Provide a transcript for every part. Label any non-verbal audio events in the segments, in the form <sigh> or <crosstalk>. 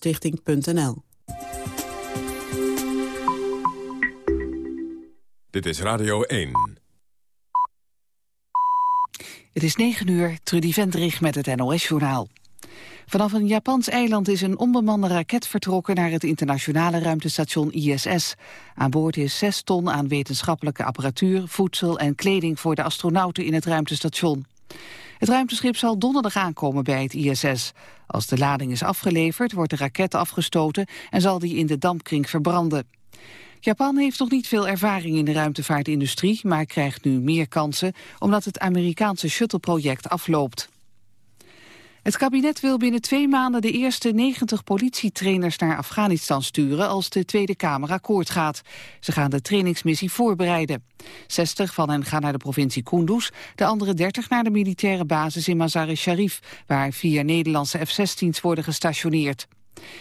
Stichting.nl. Dit is Radio 1. Het is 9 uur, Trudy Vendrich met het NOS-journaal. Vanaf een Japans eiland is een onbemande raket vertrokken naar het internationale ruimtestation ISS. Aan boord is 6 ton aan wetenschappelijke apparatuur, voedsel en kleding voor de astronauten in het ruimtestation. Het ruimteschip zal donderdag aankomen bij het ISS. Als de lading is afgeleverd, wordt de raket afgestoten en zal die in de dampkring verbranden. Japan heeft nog niet veel ervaring in de ruimtevaartindustrie, maar krijgt nu meer kansen omdat het Amerikaanse shuttle-project afloopt. Het kabinet wil binnen twee maanden de eerste 90 politietrainers naar Afghanistan sturen als de Tweede Kamer akkoord gaat. Ze gaan de trainingsmissie voorbereiden. 60 van hen gaan naar de provincie Kunduz, de andere 30 naar de militaire basis in Mazar-e-Sharif, waar vier Nederlandse F-16's worden gestationeerd.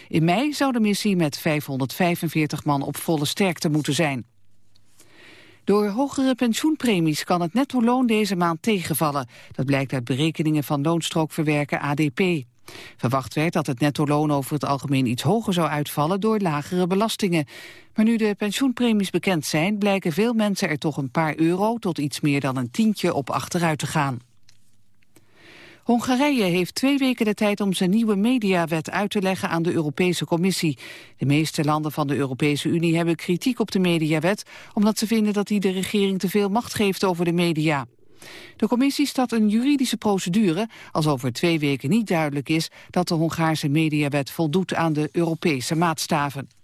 In mei zou de missie met 545 man op volle sterkte moeten zijn. Door hogere pensioenpremies kan het netto-loon deze maand tegenvallen. Dat blijkt uit berekeningen van loonstrookverwerker ADP. Verwacht werd dat het netto-loon over het algemeen iets hoger zou uitvallen door lagere belastingen. Maar nu de pensioenpremies bekend zijn, blijken veel mensen er toch een paar euro tot iets meer dan een tientje op achteruit te gaan. Hongarije heeft twee weken de tijd om zijn nieuwe mediawet uit te leggen aan de Europese Commissie. De meeste landen van de Europese Unie hebben kritiek op de mediawet, omdat ze vinden dat die de regering te veel macht geeft over de media. De commissie start een juridische procedure als over twee weken niet duidelijk is dat de Hongaarse mediawet voldoet aan de Europese maatstaven.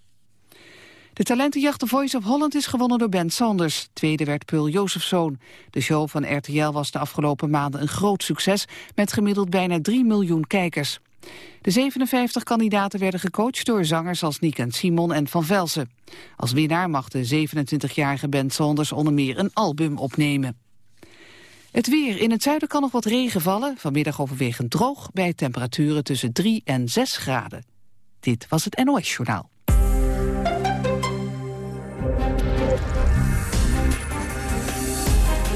De talentenjacht The Voice of Holland is gewonnen door Ben Sanders. Tweede werd Peul Jozefzoon. De show van RTL was de afgelopen maanden een groot succes... met gemiddeld bijna 3 miljoen kijkers. De 57 kandidaten werden gecoacht door zangers als Nick en Simon en Van Velsen. Als winnaar mag de 27-jarige Ben Sanders onder meer een album opnemen. Het weer. In het zuiden kan nog wat regen vallen. Vanmiddag overwegend droog bij temperaturen tussen 3 en 6 graden. Dit was het NOS Journaal.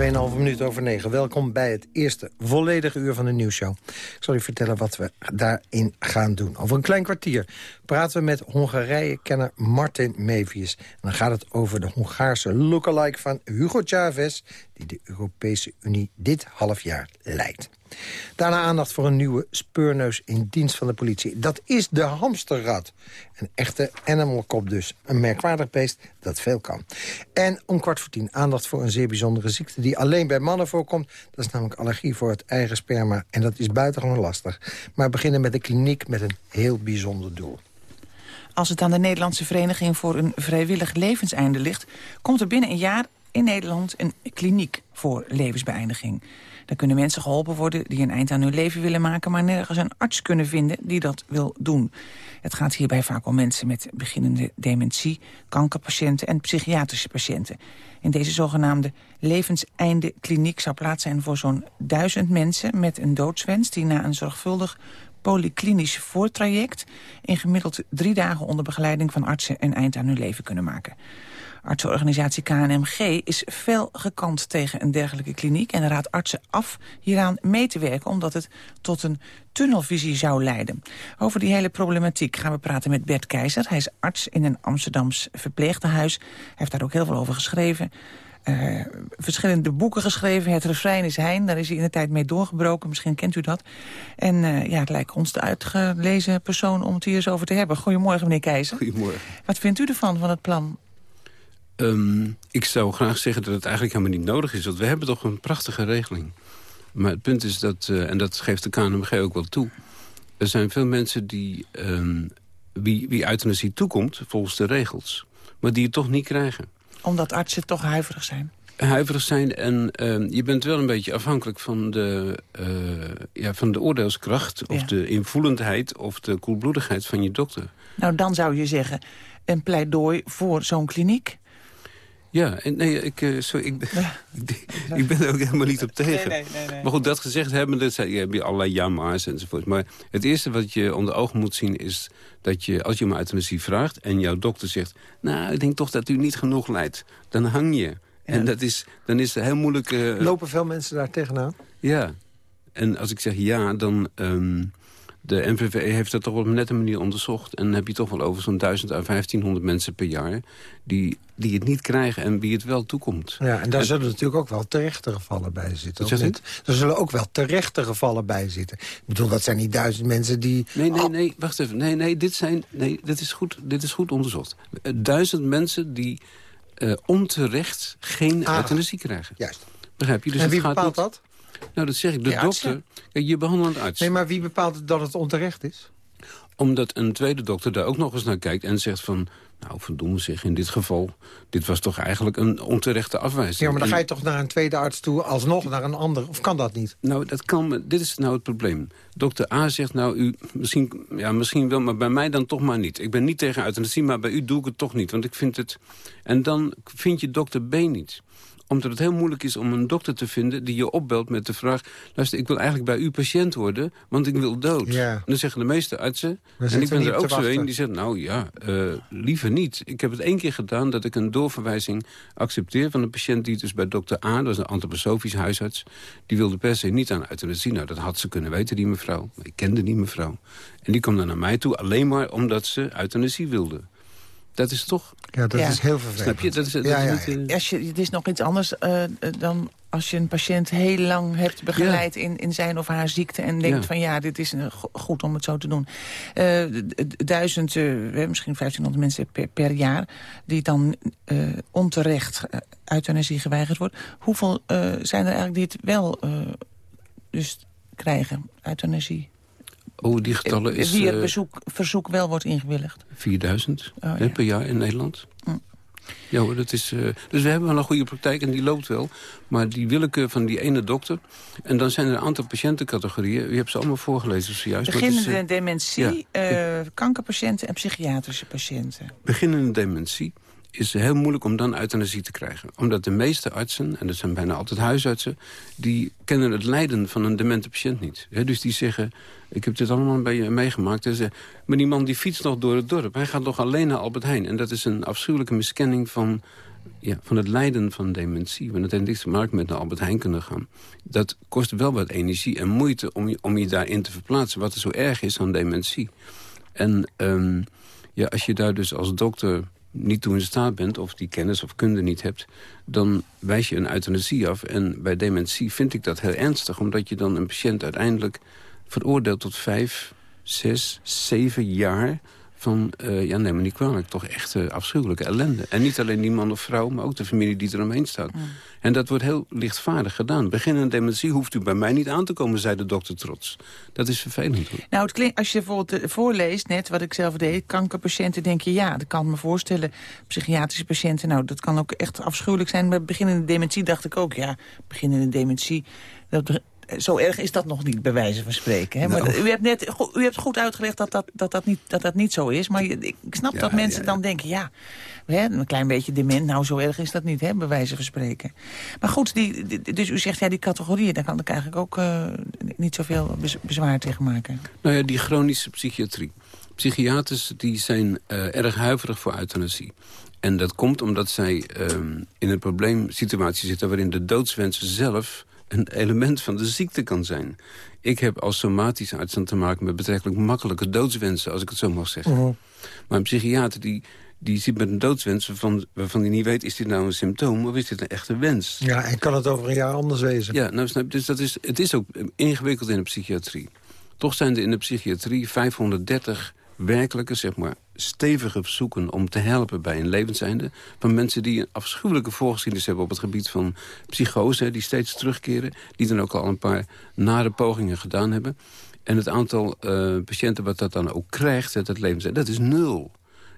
2,5 minuten over 9. Welkom bij het eerste volledige uur van de nieuwsshow. Ik zal u vertellen wat we daarin gaan doen. Over een klein kwartier praten we met Hongarije-kenner Martin Mevius. En dan gaat het over de Hongaarse lookalike van Hugo Chavez... die de Europese Unie dit half jaar leidt. Daarna aandacht voor een nieuwe speurneus in dienst van de politie. Dat is de hamsterrad. Een echte animalkop dus. Een merkwaardig beest dat veel kan. En om kwart voor tien aandacht voor een zeer bijzondere ziekte... die alleen bij mannen voorkomt. Dat is namelijk allergie voor het eigen sperma. En dat is buitengewoon lastig. Maar beginnen met een kliniek met een heel bijzonder doel. Als het aan de Nederlandse Vereniging voor een Vrijwillig Levenseinde ligt... komt er binnen een jaar in Nederland een kliniek voor levensbeëindiging. Daar kunnen mensen geholpen worden die een eind aan hun leven willen maken... maar nergens een arts kunnen vinden die dat wil doen. Het gaat hierbij vaak om mensen met beginnende dementie... kankerpatiënten en psychiatrische patiënten. In deze zogenaamde levenseinde kliniek zou plaats zijn voor zo'n duizend mensen... met een doodswens die na een zorgvuldig polyklinisch voortraject... in gemiddeld drie dagen onder begeleiding van artsen... een eind aan hun leven kunnen maken. Artsenorganisatie KNMG is fel gekant tegen een dergelijke kliniek... en raadt artsen af hieraan mee te werken... omdat het tot een tunnelvisie zou leiden. Over die hele problematiek gaan we praten met Bert Keizer. Hij is arts in een Amsterdams verpleegtehuis. Hij heeft daar ook heel veel over geschreven. Uh, verschillende boeken geschreven. Het refrein is Hein, daar is hij in de tijd mee doorgebroken. Misschien kent u dat. En uh, ja, het lijkt ons de uitgelezen persoon om het hier eens over te hebben. Goedemorgen, meneer Keizer. Goedemorgen. Wat vindt u ervan, van het plan? Um, ik zou graag zeggen dat het eigenlijk helemaal niet nodig is. Want we hebben toch een prachtige regeling. Maar het punt is dat, uh, en dat geeft de KNMG ook wel toe... er zijn veel mensen die, um, wie, wie euthanasie toekomt volgens de regels... maar die het toch niet krijgen. Omdat artsen toch huiverig zijn? Huiverig zijn en uh, je bent wel een beetje afhankelijk van de, uh, ja, van de oordeelskracht... of ja. de invoelendheid of de koelbloedigheid van je dokter. Nou, dan zou je zeggen, een pleidooi voor zo'n kliniek... Ja, en nee, ik, eh, sorry, ik, ben, <laughs> ik, ben er ook helemaal niet op tegen. Nee, nee, nee, nee. Maar goed, dat gezegd hebben, dat zijn, je hebt allerlei ja-maars enzovoort. Maar het eerste wat je onder ogen moet zien is dat je, als je om euthanasie vraagt... en jouw dokter zegt, nou, ik denk toch dat u niet genoeg lijdt. Dan hang je. En dat is, dan is het heel moeilijk... eh, Lopen veel mensen daar tegenaan? ja. En als ik zeg ja, dan... ehm, de NVVE heeft dat toch op een nette manier onderzocht. En dan heb je toch wel over zo'n 1000 à 1500 mensen per jaar... Die, die het niet krijgen en wie het wel toekomt. Ja, en daar zullen natuurlijk ook wel terechte gevallen bij zitten. U? niet? Er zullen ook wel terechte gevallen bij zitten. Ik bedoel, dat zijn niet duizend mensen die... Nee, nee, nee, wacht even. Nee, nee, dit, zijn, nee dit, is goed, dit is goed onderzocht. Eh, Duizend mensen die eh, onterecht geen Ah. euthanasie krijgen. Juist. Begrijp je? Dus en wie het gaat bepaalt niet- dat? Nou, dat zeg ik. De dokter... Kijk, je behandelend arts. Nee, maar wie bepaalt dat het onterecht is? Omdat een tweede dokter daar ook nog eens naar kijkt en zegt van... nou, verdomme zich, in dit geval... dit was toch eigenlijk een onterechte afwijzing. Ja, maar dan En- ga je toch naar een tweede arts toe... alsnog naar een ander, of kan dat niet? Nou, dat kan, dit is nou het probleem. Dokter A zegt, nou, u misschien, ja, misschien wel, maar bij mij dan toch maar niet. Ik ben niet tegen euthanasie, maar bij u doe ik het toch niet. Want ik vind het... En dan vind je dokter B niet omdat het heel moeilijk is om een dokter te vinden... die je opbelt met de vraag... luister, ik wil eigenlijk bij u patiënt worden, want ik wil dood. Ja. En dan zeggen de meeste artsen... en ik ben er ook zo een, die zegt... nou ja, eh, liever niet. Ik heb het één keer gedaan dat ik een doorverwijzing accepteer... van een patiënt die dus bij dokter A, dat is een antroposofisch huisarts... die wilde per se niet aan euthanasie. Nou, dat had ze kunnen weten, die mevrouw. Maar ik kende die mevrouw. En die kwam dan naar mij toe alleen maar omdat ze euthanasie wilde. Dat is toch... Ja, dat Ja. is heel vervelend. Snap je? Dat is, dat Ja, is ja, niet, eh, Als je, het is nog iets anders eh, eh, dan als je een patiënt heel lang hebt begeleid in, in zijn of haar ziekte... en denkt Ja. van ja, dit is een, go- goed om het zo te doen. Eh, d- d- duizend, eh, eh, misschien 1500 mensen per, per jaar... die dan eh, onterecht eh, euthanasie geweigerd wordt. Hoeveel eh, zijn er eigenlijk die het wel eh, dus krijgen, euthanasie? Oh, die getallen is Wie het eh, bezoek, verzoek wel wordt ingewilligd. 4000 Oh, hè, ja. per jaar in Nederland. Hm. Ja hoor, dat is... eh, dus we hebben wel een goede praktijk en die loopt wel. Maar die willekeur van die ene dokter... en dan zijn er een aantal patiëntencategorieën... je hebt ze allemaal voorgelezen zojuist. is, Beginnende eh, dementie, eh, kankerpatiënten en psychiatrische patiënten. beginnende dementie is heel moeilijk om dan euthanasie te krijgen. Omdat de meeste artsen, en dat zijn bijna altijd huisartsen... die kennen het lijden van een demente patiënt niet. Hè, dus die zeggen, ik heb dit allemaal bij je meegemaakt... Ze, maar die man die fietst nog door het dorp. Hij gaat nog alleen naar Albert Heijn. En dat is een afschuwelijke miskenning van, ja, van het lijden van dementie. Want het heeft niks te met naar Albert Heijn kunnen gaan. Dat kost wel wat energie en moeite om je, om je daarin te verplaatsen... wat er zo erg is aan dementie. En ehm, ja, als je daar dus als dokter niet toe in staat bent... of die kennis of kunde niet hebt... dan wijs je een euthanasie af. En bij dementie vind ik dat heel ernstig... omdat je dan een patiënt uiteindelijk veroordeelt tot vijf, zes, zeven jaar... van, eh, ja, neem me niet kwalijk, toch echt eh, afschuwelijke ellende. En niet alleen die man of vrouw, maar ook de familie die eromheen staat. En dat wordt heel lichtvaardig gedaan. Beginnende dementie hoeft u bij mij niet aan te komen, zei de dokter trots. Dat is vervelend. hoor. Nou, het klinkt, als je bijvoorbeeld eh, voorleest, net wat ik zelf deed... kankerpatiënten, denk je, ja, dat kan me voorstellen. Psychiatrische patiënten, nou, dat kan ook echt afschuwelijk zijn. Maar beginnende dementie dacht ik ook, ja, beginnende dementie... Dat, zo erg is dat nog niet, bij wijze van spreken. Hè? Maar Nou. u hebt net u hebt goed uitgelegd dat dat, dat, dat, niet, dat, dat niet zo is. Maar ik snap Ja, dat mensen ja, ja. dan denken, ja, hè, een klein beetje dement... nou, zo erg is dat niet, hè, bij wijze van spreken. Maar goed, die, die- dus u zegt, ja, die categorieën... daar kan ik eigenlijk ook eh, niet zoveel bez- bezwaar tegen maken. Nou ja, die chronische psychiatrie. Psychiaters die zijn eh, erg huiverig voor euthanasie. En dat komt omdat zij ehm, in een probleemsituatie zitten... waarin de doodswens zelf een element van de ziekte kan zijn. Ik heb als somatische arts dan te maken met betrekkelijk makkelijke doodswensen... als ik het zo mag zeggen. Mhm. Maar een psychiater die, die zit met een doodswens... Waarvan, waarvan hij niet weet, is dit nou een symptoom of is dit een echte wens? Ja, en kan het over een jaar anders wezen? Ja, nou, snap dus dat is, het is ook ingewikkeld in de psychiatrie. Toch zijn er in de psychiatrie 530 werkelijke, zeg maar, stevige verzoeken... om te helpen bij een levenseinde... van mensen die een afschuwelijke voorgeschiedenis hebben... op het gebied van psychose, die steeds terugkeren... die dan ook al een paar nare pogingen gedaan hebben. En het aantal eh, patiënten wat dat dan ook krijgt, dat levenseinde, dat is nul.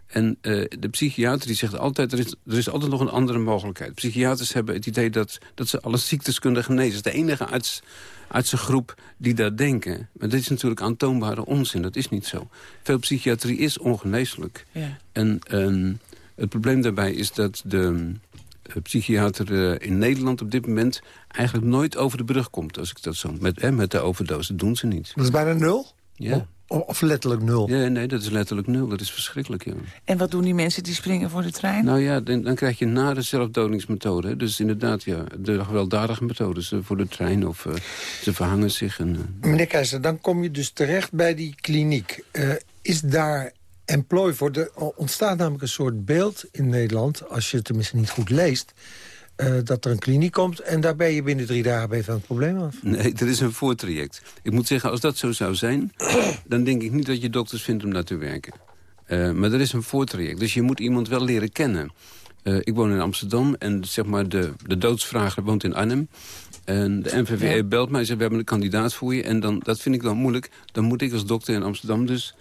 En eh, de psychiater die zegt altijd, er is, er is altijd nog een andere mogelijkheid. Psychiaters hebben het idee dat, dat ze alle ziektes kunnen genezen. Het is de enige arts, artsengroep die dat denken. Maar dit is natuurlijk aantoonbare onzin, dat is niet zo. Veel psychiatrie is ongeneeslijk. Ja. En ehm, het probleem daarbij is dat de, psychiater in Nederland op dit moment... eigenlijk nooit over de brug komt, als ik dat zo... Met, met de overdose, dat doen ze niet. Dat is bijna nul? Ja. Of letterlijk nul? Ja, nee, dat is letterlijk nul. Dat is verschrikkelijk, ja. En wat doen die mensen die springen voor de trein? Nou ja, dan, dan krijg je nare zelfdodingsmethode. Dus inderdaad, ja, de gewelddadige methodes voor de trein of uh, ze verhangen zich. En, uh... Meneer Keizer, dan kom je dus terecht bij die kliniek. Uh, is daar employ voor? Er ontstaat namelijk een soort beeld in Nederland... als je het tenminste niet goed leest... Uh, dat er een kliniek komt en daar ben je binnen drie dagen ben van het probleem af. Nee, dat is een voortraject. Ik moet zeggen, als dat zo zou zijn... <clears throat> dan denk ik niet dat je dokters vindt om daar te werken. Uh, maar er is een voortraject, dus je moet iemand wel leren kennen. Uh, ik woon in Amsterdam en zeg maar de, de doodsvrager woont in Arnhem. En de NVVE ja. belt mij en zegt, we hebben een kandidaat voor je. En dan, dat vind ik dan moeilijk. Dan moet ik als dokter in Amsterdam dus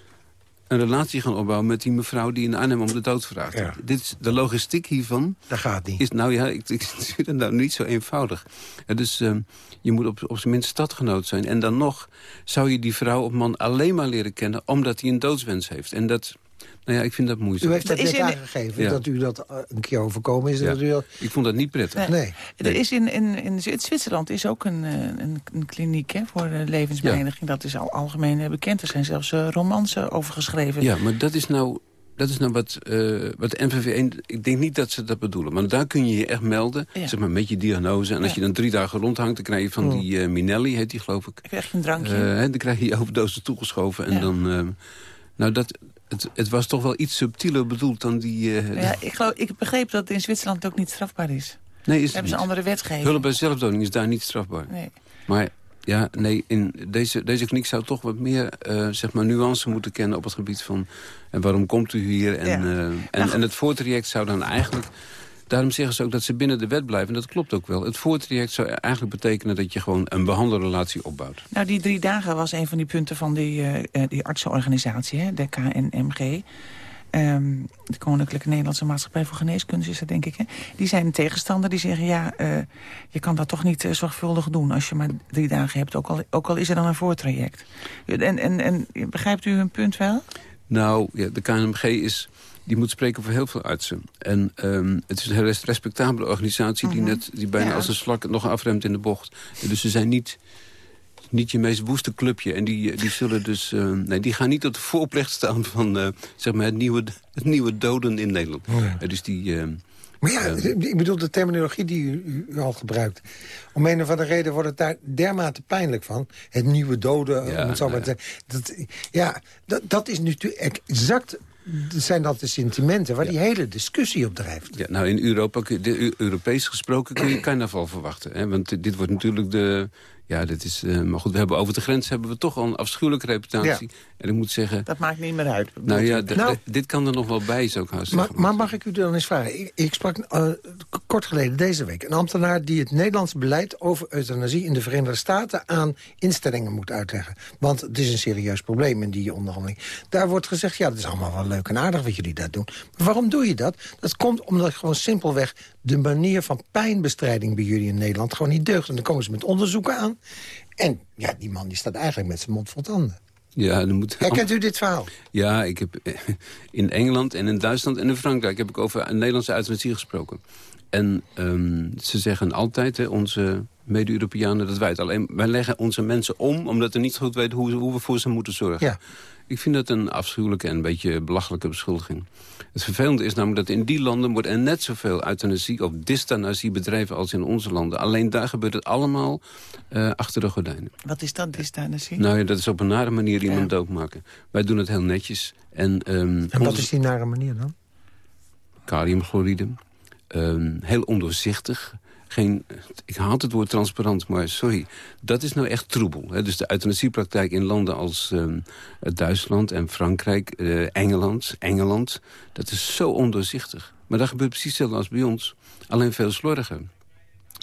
een relatie gaan opbouwen met die mevrouw die in Arnhem om de dood vraagt. Ja. Dit is, de logistiek hiervan... Dat gaat niet. Is, nou ja, ik, ik <laughs> zie het nou niet zo eenvoudig. Dus uh, je moet op, op zijn minst stadgenoot zijn. En dan nog zou je die vrouw of man alleen maar leren kennen... omdat hij een doodswens heeft. En dat... Nou ja, ik vind dat moeizaam. U heeft dat net aangegeven, ja. dat u dat een keer overkomen is. Ja. Dat u dat... Ik vond dat niet prettig. Nee. nee. Er is in, in, in Zwitserland is ook een, een, een kliniek hè, voor levensbeëindiging. Ja. Dat is al algemeen bekend. Er zijn zelfs uh, romans over geschreven. Ja, maar dat is nou... Dat is nou wat, uh, wat de NVV1... Ik denk niet dat ze dat bedoelen. Maar daar kun je je echt melden. Ja. Zeg maar met je diagnose. En als je dan drie dagen rondhangt... dan krijg je van Hmm. die uh, Minelli, heet die geloof ik. Krijg je een drankje. Uh, dan krijg je je toegeschoven. En dan... nou, dat, het, het, was toch wel iets subtieler bedoeld dan die... Uh, ja, ik, geloof, ik begreep dat het in Zwitserland ook niet strafbaar is. Nee, is hebben ze een andere wetgeving. Hulp bij zelfdoding is daar niet strafbaar. Nee. Maar ja, nee, in deze, deze kliniek zou toch wat meer uh, zeg maar nuance moeten kennen... op het gebied van en waarom komt u hier? En, ja. uh, en, nou, en het voortraject zou dan eigenlijk... Daarom zeggen ze ook dat ze binnen de wet blijven. En dat klopt ook wel. Het voortraject zou eigenlijk betekenen dat je gewoon een behandelrelatie opbouwt. Nou, die drie dagen was een van die punten van die, uh, die artsenorganisatie, hè, de KNMG. Um, de Koninklijke Nederlandse Maatschappij voor Geneeskunde is dat, denk ik. Hè? Die zijn tegenstander. Die zeggen, ja, uh, je kan dat toch niet uh, zorgvuldig doen... als je maar drie dagen hebt, ook al, ook al is er dan een voortraject. En, en, en begrijpt u hun punt wel? Nou, ja, de KNMG is die moet spreken voor heel veel artsen. En um, het is een respectabele organisatie... die, net, die bijna ja. als een slak nog afremt in de bocht. En dus ze zijn niet, niet je meest woeste clubje. En die, die, zullen dus, uh, nee, die gaan niet op de voorplecht staan... van uh, zeg maar het, nieuwe, het nieuwe doden in Nederland. Oh ja. Uh, dus die... Uh, maar ja, ik bedoel de terminologie die u, u, al gebruikt. Om een of andere reden wordt het daar dermate pijnlijk van. Het nieuwe doden, ja, om het zo maar te dat, Ja, dat, dat is natuurlijk exact zijn dat de sentimenten waar ja. die hele discussie op drijft. Ja, nou, in Europa, de, Europees gesproken kun je carnaval verwachten. Hè? Want dit wordt natuurlijk de... Ja, dit is... Uh, maar goed, we hebben over de grens hebben we toch al een afschuwelijke reputatie. Ja. En ik moet zeggen... Dat maakt niet meer uit. Nou ja, nou, dit kan er nog wel bij, zou ik haast maar, zeggen. Maar mag ik u dan eens vragen? Ik, ik sprak uh, kort geleden deze week een ambtenaar... die het Nederlands beleid over euthanasie in de Verenigde Staten... aan instellingen moet uitleggen. Want het is een serieus probleem in die onderhandeling. Daar wordt gezegd, ja, dat is allemaal wel leuk en aardig wat jullie daar doen. Maar waarom doe je dat? Dat komt omdat gewoon simpelweg de manier van pijnbestrijding... bij jullie in Nederland gewoon niet deugt. En dan komen ze met onderzoeken aan. En ja, die man die staat eigenlijk met zijn mond vol tanden. Ja, dan moet... Herkent u dit verhaal? Ja, ik heb in Engeland en in Duitsland en in Frankrijk... heb ik over een Nederlandse euthanasie gesproken. En um, ze zeggen altijd, hè, onze mede-Europeanen, dat wij het alleen... wij leggen onze mensen om, omdat we niet goed weten hoe, hoe we voor ze moeten zorgen. Ja. Ik vind dat een afschuwelijke en een beetje belachelijke beschuldiging. Het vervelende is namelijk dat in die landen wordt er net zoveel euthanasie of dystanasie bedreven als in onze landen. Alleen daar gebeurt het allemaal uh, achter de gordijnen. Wat is dat, dystanasie? Nou ja, dat is op een nare manier iemand ja. doodmaken. Wij doen het heel netjes. En, um, en wat onze... is die nare manier dan? Kaliumchloride. Um, heel ondoorzichtig. Ik haat het woord transparant, maar sorry. Dat is nou echt troebel. Hè? Dus de euthanasiepraktijk in landen als um, Duitsland en Frankrijk, uh, Engeland, Engeland... dat is zo ondoorzichtig. Maar dat gebeurt precies hetzelfde als bij ons. Alleen veel slordiger.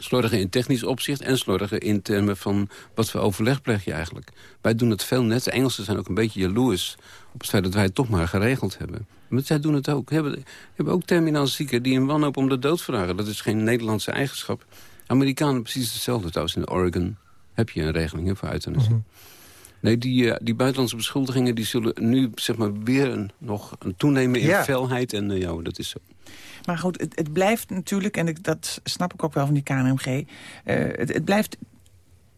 Slordiger in technisch opzicht en slordiger in termen van... wat voor overleg pleeg je eigenlijk. Wij doen het veel net. De Engelsen zijn ook een beetje jaloers op het feit dat wij het toch maar geregeld hebben. Maar zij doen het ook. We hebben, we hebben ook terminaal zieken die een wanhoop om de dood vragen. Dat is geen Nederlandse eigenschap. Amerikanen precies hetzelfde. Trouwens in Oregon heb je een regeling hè, voor euthanasie. Mm -hmm. Nee, die, uh, die buitenlandse beschuldigingen die zullen nu zeg maar, weer een, nog een toenemen in ja. felheid. En uh, ja, dat is zo. Maar goed, het, het blijft natuurlijk, en ik, dat snap ik ook wel van die KNMG... Uh, het, het blijft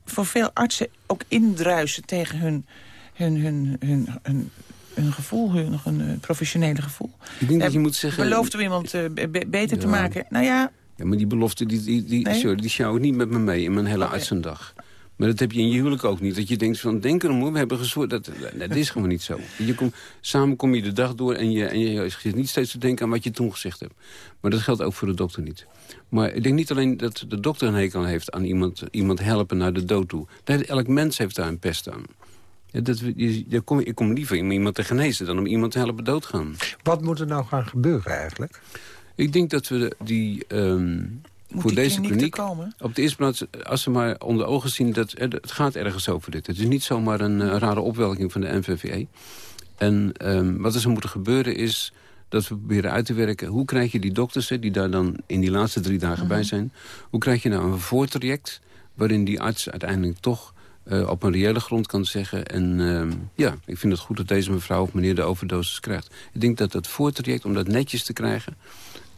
voor veel artsen ook indruisen tegen hun, hun, hun, hun, hun, hun gevoel, hun, hun professionele gevoel. Ik denk dat je moet zeggen... Belooft u iemand uh, be beter ja. te maken? Nou ja... Ja, maar die belofte, die, die, die, Nee? sorry, die sjouw ik niet met me mee in mijn hele artsendag. Maar dat heb je in je huwelijk ook niet. Dat je denkt van, denk erom hoor, we hebben gezwoord. Dat, dat is gewoon niet zo. Je kom, samen kom je de dag door en je, en je zit niet steeds te denken aan wat je toen gezegd hebt. Maar dat geldt ook voor de dokter niet. Maar ik denk niet alleen dat de dokter een hekel heeft aan iemand, iemand helpen naar de dood toe. Nee, elk mens heeft daar een pest aan. Ja, dat, je, je kom, ik kom liever om iemand te genezen dan om iemand te helpen doodgaan. Wat moet er nou gaan gebeuren eigenlijk? Ik denk dat we die... ehm, Moet voor die deze kliniek komen? op de eerste plaats, als ze maar onder ogen zien... dat eh, het gaat ergens over dit. Het is niet zomaar een eh, rare opwelking van de NVVE. En ehm, wat er zou moeten gebeuren is dat we proberen uit te werken... hoe krijg je die dokters, die daar dan in die laatste drie dagen bij zijn... hoe krijg je nou een voortraject waarin die arts uiteindelijk toch... eh, op een reële grond kan zeggen... en ehm, ja, ik vind het goed dat deze mevrouw of meneer de overdosis krijgt. Ik denk dat dat voortraject, om dat netjes te krijgen...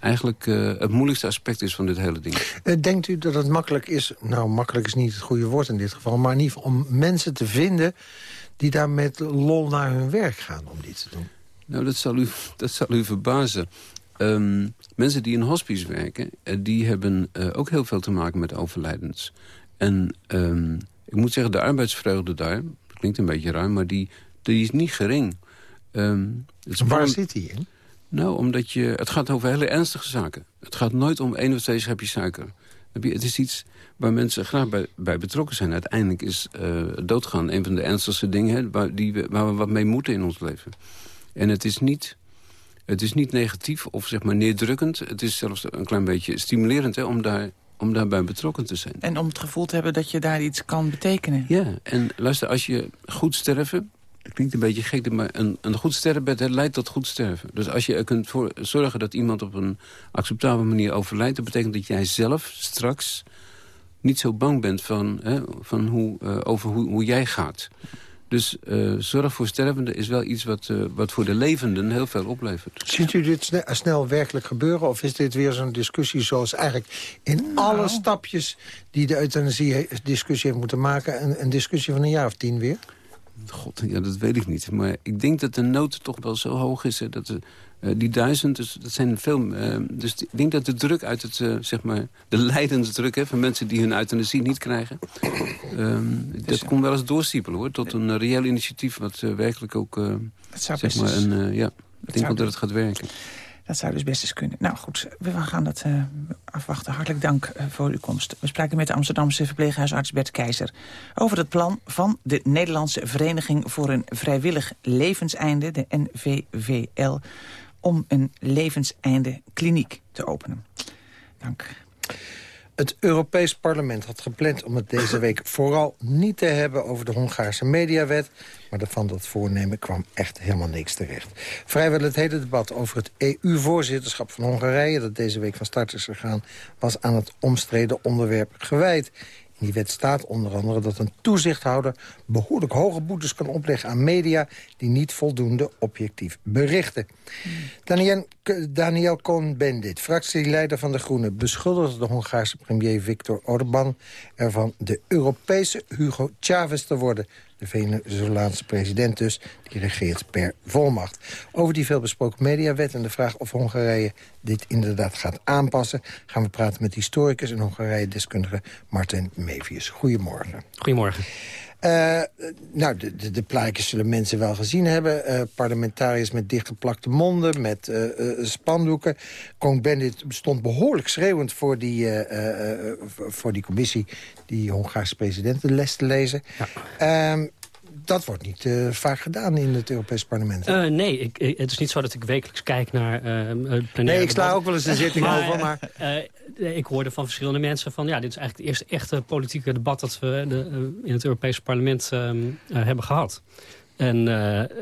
eigenlijk eh, het moeilijkste aspect is van dit hele ding. Eh, denkt u dat het makkelijk is, nou makkelijk is niet het goede woord in dit geval... maar in ieder geval om mensen te vinden die daar met lol naar hun werk gaan om dit te doen? Nou, dat zal u, <laughs> dat zal u verbazen. Ehm, mensen die in hospice werken, eh, die hebben ook heel veel te maken met overlijdens. En ehm, ik moet zeggen, de arbeidsvreugde daar, dat klinkt een beetje ruim, maar die, die is niet gering. Het is Waar zit hij in? Nou, omdat je, het gaat over hele ernstige zaken. Het gaat nooit om één of twee schepjes suiker. Het is iets waar mensen graag bij, bij betrokken zijn. Uiteindelijk is eh, doodgaan een van de ernstigste dingen... Hè, waar, die we, waar we wat mee moeten in ons leven. En het is niet, het is niet negatief of zeg maar neerdrukkend. Het is zelfs een klein beetje stimulerend hè, om, daar, om daarbij betrokken te zijn. En om het gevoel te hebben dat je daar iets kan betekenen. Ja, en luister, als je goed sterven... Dat klinkt een beetje gek, maar een, een goed sterrenbed leidt tot goed sterven. Dus als je er kunt voor zorgen dat iemand op een acceptabele manier overlijdt... dat betekent dat jij zelf straks niet zo bang bent van, hè, van hoe, eh, over hoe, hoe jij gaat. Dus eh, zorg voor stervenden is wel iets wat, eh, wat voor de levenden heel veel oplevert. Ziet u dit sne- snel werkelijk gebeuren? Of is dit weer zo'n discussie zoals eigenlijk in alle stapjes... die de euthanasie-discussie heeft moeten maken... Een, een discussie van een jaar of tien weer? God, ja, dat weet ik niet. Maar ik denk dat de nood toch wel zo hoog is. Hè, dat de, eh, die duizend, dus, dat zijn veel... eh, dus ik denk dat de druk uit het, eh, zeg maar... de lijdensdruk hè, van mensen die hun euthanasie niet krijgen... <coughs> ehm, dat kon wel eens doorstiepelen, hoor. Tot een reëel initiatief wat werkelijk ook... zeg maar een, ja, ik denk wel dat het gaat werken. Dat zou dus best eens kunnen. Nou goed, we gaan dat eh, afwachten. Hartelijk dank eh, voor uw komst. We spraken met de Amsterdamse verpleeghuisarts Bert Keizer... over het plan van de Nederlandse Vereniging voor een Vrijwillig Levenseinde... de NVVL, om een levenseinde kliniek te openen. Dank. Het Europees Parlement had gepland om het deze <laughs> week vooral niet te hebben over de Hongaarse mediawet. Maar van dat voornemen kwam echt helemaal niks terecht. Vrijwel het hele debat over het EU-voorzitterschap van Hongarije... dat deze week van start is gegaan, was aan het omstreden onderwerp gewijd. Die wet staat onder andere dat een toezichthouder behoorlijk hoge boetes kan opleggen aan media die niet voldoende objectief berichten. Daniel, Daniel Cohn-Bendit, fractieleider van de Groenen... beschuldigde de Hongaarse premier Viktor Orbán ervan de Europese Hugo Chavez te worden. De Venezolaanse president dus, die regeert per volmacht. Over die veelbesproken mediawet en de vraag of Hongarije dit inderdaad gaat aanpassen... gaan we praten met historicus en Hongarije-deskundige Martin Mevius. Goedemorgen. Goedemorgen. Uh, nou, de, de, de, plaatjes zullen mensen wel gezien hebben. Uh, parlementariërs met dichtgeplakte monden, met uh, spandoeken. Cohn-Bendit stond behoorlijk schreeuwend voor die, voor die commissie... die Hongaarse president de les te lezen. Ja. Dat wordt niet uh, vaak gedaan in het Europees parlement. Uh, nee, ik, ik, het is niet zo dat ik wekelijks kijk naar uh, plenaire Nee, ik sla ook wel eens een zitting maar, over, maar... ik hoorde van verschillende mensen van... ja, dit is eigenlijk het eerste echte politieke debat... dat we de, in het Europese parlement um, hebben gehad. En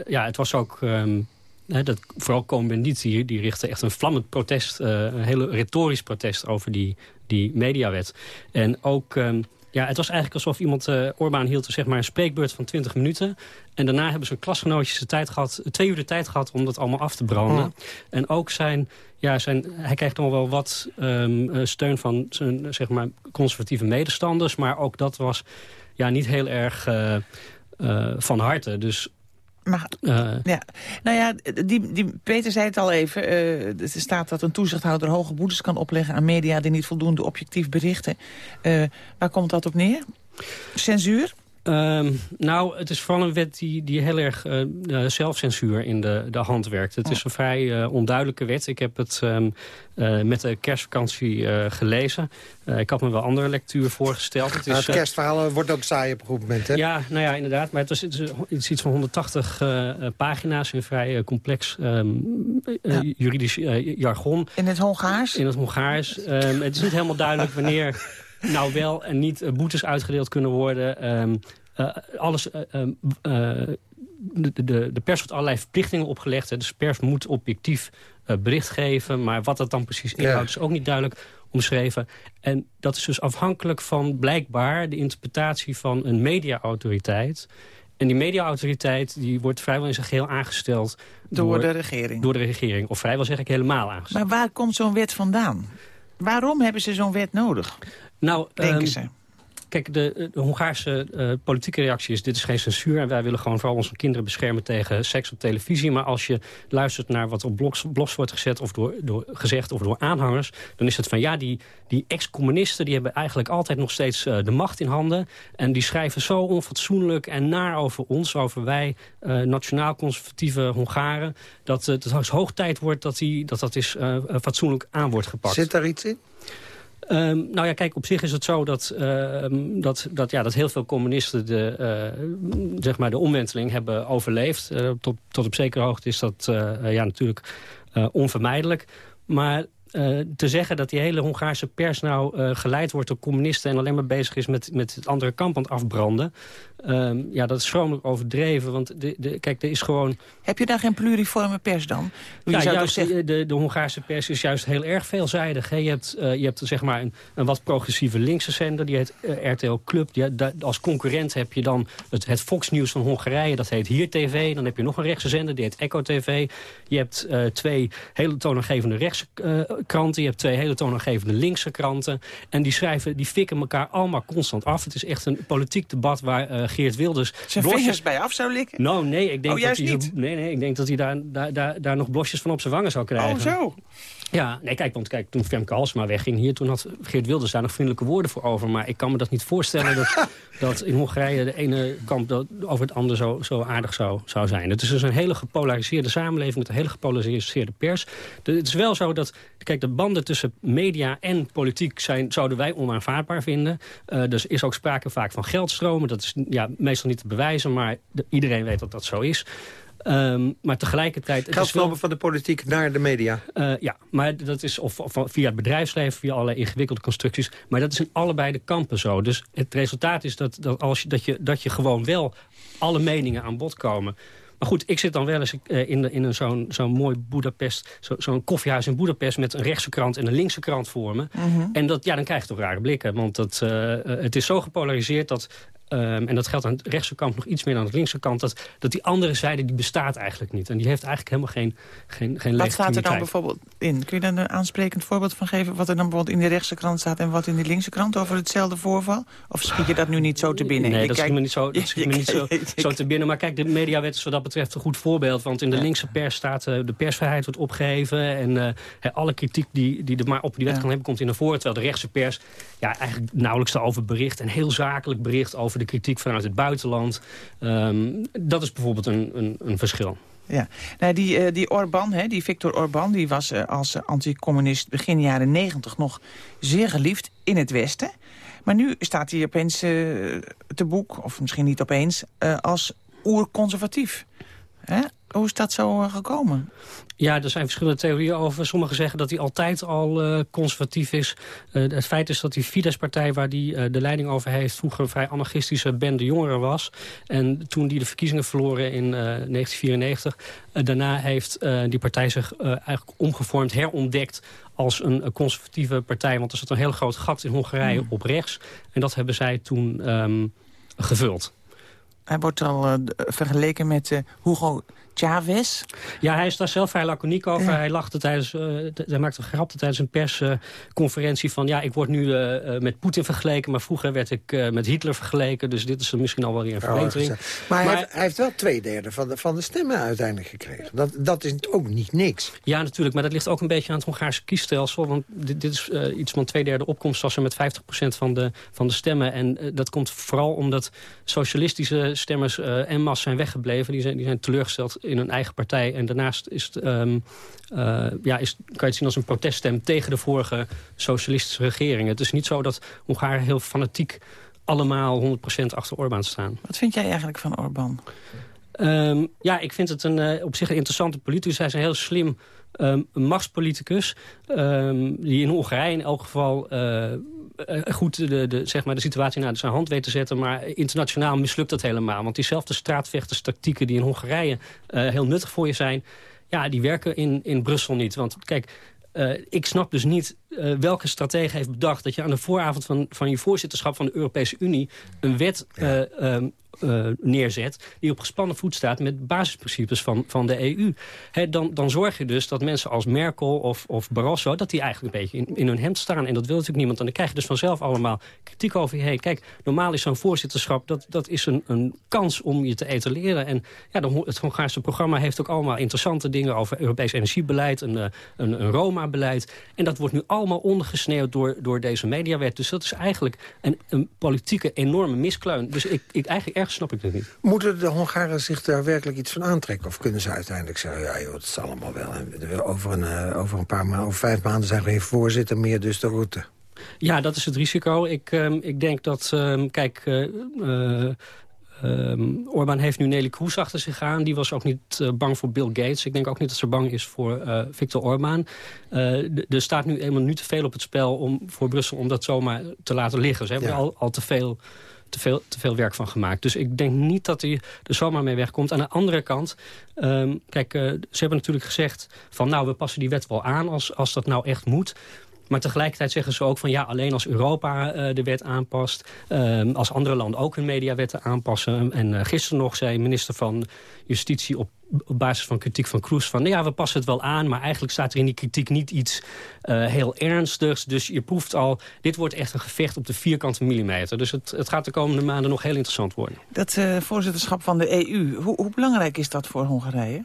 ja, het was ook... Um, He, dat, vooral Cohn-Bendit hier, die richtte echt een vlammend protest... een hele retorisch protest over die, die mediawet. En ook... Um, ja, het was eigenlijk alsof iemand uh, Orbán hield zeg maar, een spreekbeurt van 20 minuten. En daarna hebben zijn klasgenootjes de tijd gehad, twee uur de tijd gehad om dat allemaal af te branden. Oh. En ook zijn, ja, zijn, hij krijgt nog wel wat um, steun van zijn zeg maar, conservatieve medestanders. Maar ook dat was ja, niet heel erg uh, uh, van harte. Dus maar, uh, ja. Nou ja, die, die, Peter zei het al even. Uh, er staat dat een toezichthouder hoge boetes kan opleggen aan media... die niet voldoende objectief berichten. Uh, waar komt dat op neer? Censuur? Um, nou, het is vooral een wet die, die heel erg uh, zelfcensuur in de, de hand werkt. Het is een vrij uh, onduidelijke wet. Ik heb het um, uh, met de kerstvakantie gelezen. ik had me wel andere lectuur voorgesteld. Het, is, nou, het kerstverhaal wordt ook saai op een goed moment, hè? Ja, nou ja, inderdaad. Maar het, is, iets van 180 pagina's in vrij complex um, ja. juridisch jargon. In het Hongaars? In het Hongaars. het is niet helemaal duidelijk wanneer <laughs> nou wel en niet uh, boetes uitgedeeld kunnen worden. Um, uh, alles, uh, de, de, de, pers wordt allerlei verplichtingen opgelegd. Hè. Dus pers moet objectief bericht geven. Maar wat dat dan precies inhoudt is ook niet duidelijk omschreven. En dat is dus afhankelijk van blijkbaar de interpretatie van een mediaautoriteit... En die mediaautoriteit die wordt vrijwel in zijn geheel aangesteld... Door, door, de regering? Door de regering. Of vrijwel zeg ik helemaal aangesteld. Maar waar komt zo'n wet vandaan? Waarom hebben ze zo'n wet nodig? Nou, denken um, ze? Kijk, de, de Hongaarse uh, politieke reactie is... dit is geen censuur en wij willen gewoon vooral onze kinderen beschermen... tegen seks op televisie. Maar als je luistert naar wat op blogs, wordt gezet of door, door, gezegd... of door aanhangers, dan is het van... ja, die, die ex-communisten die hebben eigenlijk altijd nog steeds uh, de macht in handen... en die schrijven zo onfatsoenlijk en naar over ons... over wij nationaal-conservatieve Hongaren... dat het hoog tijd wordt dat die, dat, dat is fatsoenlijk aan wordt gepakt. Zit daar iets in? Um, nou ja, kijk, op zich is het zo dat, uh, dat, dat, ja, dat heel veel communisten de, uh, zeg maar de omwenteling hebben overleefd. Uh, tot, tot op zekere hoogte is dat ja, natuurlijk onvermijdelijk. Maar uh, te zeggen dat die hele Hongaarse pers nou uh, geleid wordt door communisten... en alleen maar bezig is met, met het andere kamp aan het afbranden... Um, ja, dat is schromelijk overdreven. Want de, de, kijk, er is gewoon... Heb je daar geen pluriforme pers dan? ja, juist, zeggen... de, de Hongaarse pers is juist heel erg veelzijdig. Hè. Je hebt, uh, je hebt zeg maar een, een wat progressieve linkse zender, die heet RTL Club. Die, da, als concurrent heb je dan het, het Fox News van Hongarije, dat heet Hier TV. Dan heb je nog een rechtse zender, die heet Echo TV. Je hebt twee hele toonaangevende rechtse kranten. Je hebt twee hele toonaangevende linkse kranten. En die schrijven, die fikken elkaar allemaal constant af. Het is echt een politiek debat waar uh, Geert Wilders... Zijn blosjes... vingers bij af zou likken? Nou, nee. Ik denk oh, dat hij? Zo, nee, nee, ik denk dat hij daar, daar, daar, daar nog blosjes van op zijn wangen zou krijgen. Oh, zo. Ja, nee, kijk, want kijk, toen Femke Halsema wegging hier... toen had Geert Wilders daar nog vriendelijke woorden voor over. Maar ik kan me dat niet voorstellen dat, <laughs> dat in Hongarije... de ene kant over het andere zo, zo aardig zou, zou zijn. Het is dus een hele gepolariseerde samenleving... met een hele gepolariseerde pers. De, het is wel zo dat... Kijk, de banden tussen media en politiek zijn, zouden wij onaanvaardbaar vinden. Uh, dus is ook sprake vaak van geldstromen. Dat is ja, meestal niet te bewijzen, maar de, iedereen weet dat dat zo is. Um, maar tegelijkertijd... Geldstromen van de politiek naar de media? Uh, ja, maar dat is of, of, via het bedrijfsleven, via allerlei ingewikkelde constructies. Maar dat is in allebei de kampen zo. Dus het resultaat is dat, dat, als je, dat, je, dat je gewoon wel alle meningen aan bod komen. Maar goed, ik zit dan wel eens uh, in, in zo'n zo'n mooi Budapest... zo'n zo koffiehuis in Budapest met een rechtse krant en een linkse krant voor me. Mm -hmm. En dat, ja, dan krijg je toch rare blikken. Want dat, uh, het is zo gepolariseerd dat Um, en dat geldt aan het rechtse kant nog iets meer dan aan de linkse kant... Dat, dat die andere zijde die bestaat eigenlijk niet. En die heeft eigenlijk helemaal geen, geen, geen Wat staat er dan bijvoorbeeld in? Kun je daar een aansprekend voorbeeld van geven... wat er dan bijvoorbeeld in de rechtse krant staat... en wat in de linkse krant over hetzelfde voorval? Of schiet je dat nu niet zo te binnen? Nee, je dat kijkt... schiet me niet, zo, dat <laughs> schiet me niet zo, zo, te binnen. Maar kijk, de mediawet is wat dat betreft een goed voorbeeld. Want in de ja. linkse pers staat... Uh, de persvrijheid wordt opgeheven... en uh, alle kritiek die, die er maar op die wet ja. kan hebben... komt in naar voren. Terwijl de rechtse pers ja, eigenlijk nauwelijks daarover bericht... en heel zakelijk bericht over de kritiek vanuit het buitenland. Um, dat is bijvoorbeeld een, een, een verschil. Ja, nou, die, uh, die Orbán, hè, die Viktor Orbán, die was uh, als uh, anticommunist begin jaren negentig nog zeer geliefd in het Westen. Maar nu staat hij opeens te boek, of misschien niet opeens, als oerconservatief. Hè? Hoe is dat zo eh, gekomen? Ja, er zijn verschillende theorieën over. Sommigen zeggen dat hij altijd al uh, conservatief is. Uh, het feit is dat die Fidesz-partij waar hij uh, de leiding over heeft... vroeger een vrij anarchistische bende jongeren was. En toen die de verkiezingen verloren in 1994... daarna heeft die partij zich eigenlijk omgevormd, herontdekt als een conservatieve partij. Want er zat een heel groot gat in Hongarije mm. op rechts. En dat hebben zij toen um, gevuld. Hij wordt al vergeleken met Hugo Chavez. Ja, hij is daar zelf vrij laconiek over. Hij, lachte tijdens, uh, hij maakte een grapte tijdens een persconferentie van... ja, ik word nu uh, met Poetin vergeleken, maar vroeger werd ik uh, met Hitler vergeleken. Dus dit is misschien al wel weer een oh, verbetering. Oh, maar, maar hij, heeft, hij, heeft, wel twee derde van de, van de stemmen uiteindelijk gekregen. Dat, dat is ook niet niks. Ja, natuurlijk, maar dat ligt ook een beetje aan het Hongaarse kiesstelsel. Want dit, dit is iets van twee derde opkomst was er met 50% van de, van de stemmen. En dat komt vooral omdat socialistische stemmers en mas zijn weggebleven. Die zijn, die zijn teleurgesteld in hun eigen partij. En daarnaast is het, um, uh, ja, is, kan je het zien als een proteststem tegen de vorige socialistische regering. Het is niet zo dat Hongaren heel fanatiek allemaal 100% achter Orbán staan. Wat vind jij eigenlijk van Orbán? Um, ja, ik vind het een, uh, op zich een interessante politicus. Hij is een heel slim um, machtspoliticus... Um, die in Hongarije in elk geval uh, goed de, de, zeg maar de situatie naar zijn hand weet te zetten. Maar internationaal mislukt dat helemaal. Want diezelfde straatvechterstactieken die in Hongarije uh, heel nuttig voor je zijn... ja, die werken in, in Brussel niet. Want kijk, uh, ik snap dus niet uh, welke stratege heeft bedacht... dat je aan de vooravond van, van je voorzitterschap van de Europese Unie... een wet uh, um, uh, neerzet die op gespannen voet staat met basisprincipes van, van de EU. Dan, dan zorg je dus dat mensen als Merkel of, of Barroso... dat die eigenlijk een beetje in, in hun hemd staan. En dat wil natuurlijk niemand. Dan krijg je dus vanzelf allemaal kritiek over je heen. Kijk, normaal is zo'n voorzitterschap... dat, dat is een, een kans om je te etaleren. En ja, het Hongaarse programma heeft ook allemaal interessante dingen... over Europees energiebeleid, een, een, een Roma-beleid. En dat wordt nu allemaal ondergesneeuwd door, door deze mediawet. Dus dat is eigenlijk een, een politieke enorme miskleun. Dus ik, ik eigenlijk snap ik dat niet. Moeten de Hongaren zich daar werkelijk iets van aantrekken? Of kunnen ze uiteindelijk zeggen, ja joh, het is allemaal wel. Over een, over een paar maanden, over vijf maanden zijn we geen voorzitter meer, dus de route. Ja, dat is het risico. Ik, uh, ik denk dat, uh, kijk, uh, Um, Orbán heeft nu Nelly Kroes achter zich aan. Die was ook niet uh, bang voor Bill Gates. Ik denk ook niet dat ze bang is voor uh, Viktor Orbán. Uh, er staat nu eenmaal nu te veel op het spel om, voor Brussel om dat zomaar te laten liggen. Ze hebben ja. al, al te veel te veel, te veel werk van gemaakt. Dus ik denk niet dat hij er zomaar mee wegkomt. Aan de andere kant, um, kijk, uh, ze hebben natuurlijk gezegd... van nou, we passen die wet wel aan als, als dat nou echt moet. Maar tegelijkertijd zeggen ze ook van ja, alleen als Europa uh, de wet aanpast... Uh, als andere landen ook hun mediawetten aanpassen. En uh, gisteren nog zei minister van Justitie op, op basis van kritiek van Kroes... van ja, we passen het wel aan, maar eigenlijk staat er in die kritiek niet iets uh, heel ernstigs. Dus je proeft al, dit wordt echt een gevecht op de vierkante millimeter. Dus het, het gaat de komende maanden nog heel interessant worden. Dat voorzitterschap van de EU, hoe, hoe belangrijk is dat voor Hongarije?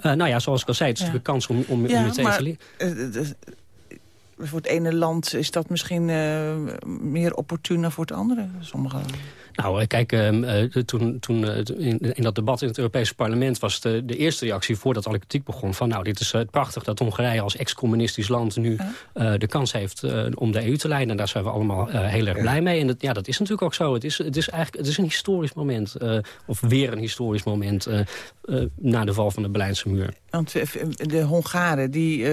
nou ja, zoals ik al zei, het is natuurlijk een kans om, om, ja, om het te etaleren voor het ene land is dat misschien uh, meer opportun dan voor het andere. Sommige... Nou, eh, kijk, uh, toen, toen in, in, dat debat in het Europese parlement... was de, de eerste reactie voordat alle kritiek begon... van nou, dit is prachtig dat Hongarije als ex-communistisch land... nu de kans heeft om de EU te leiden. En daar zijn we allemaal heel erg blij mee. En dat, ja, dat is natuurlijk ook zo. Het is, het is eigenlijk het is een historisch moment. of weer een historisch moment na de val van de Berlijnse muur. Want de Hongaren die,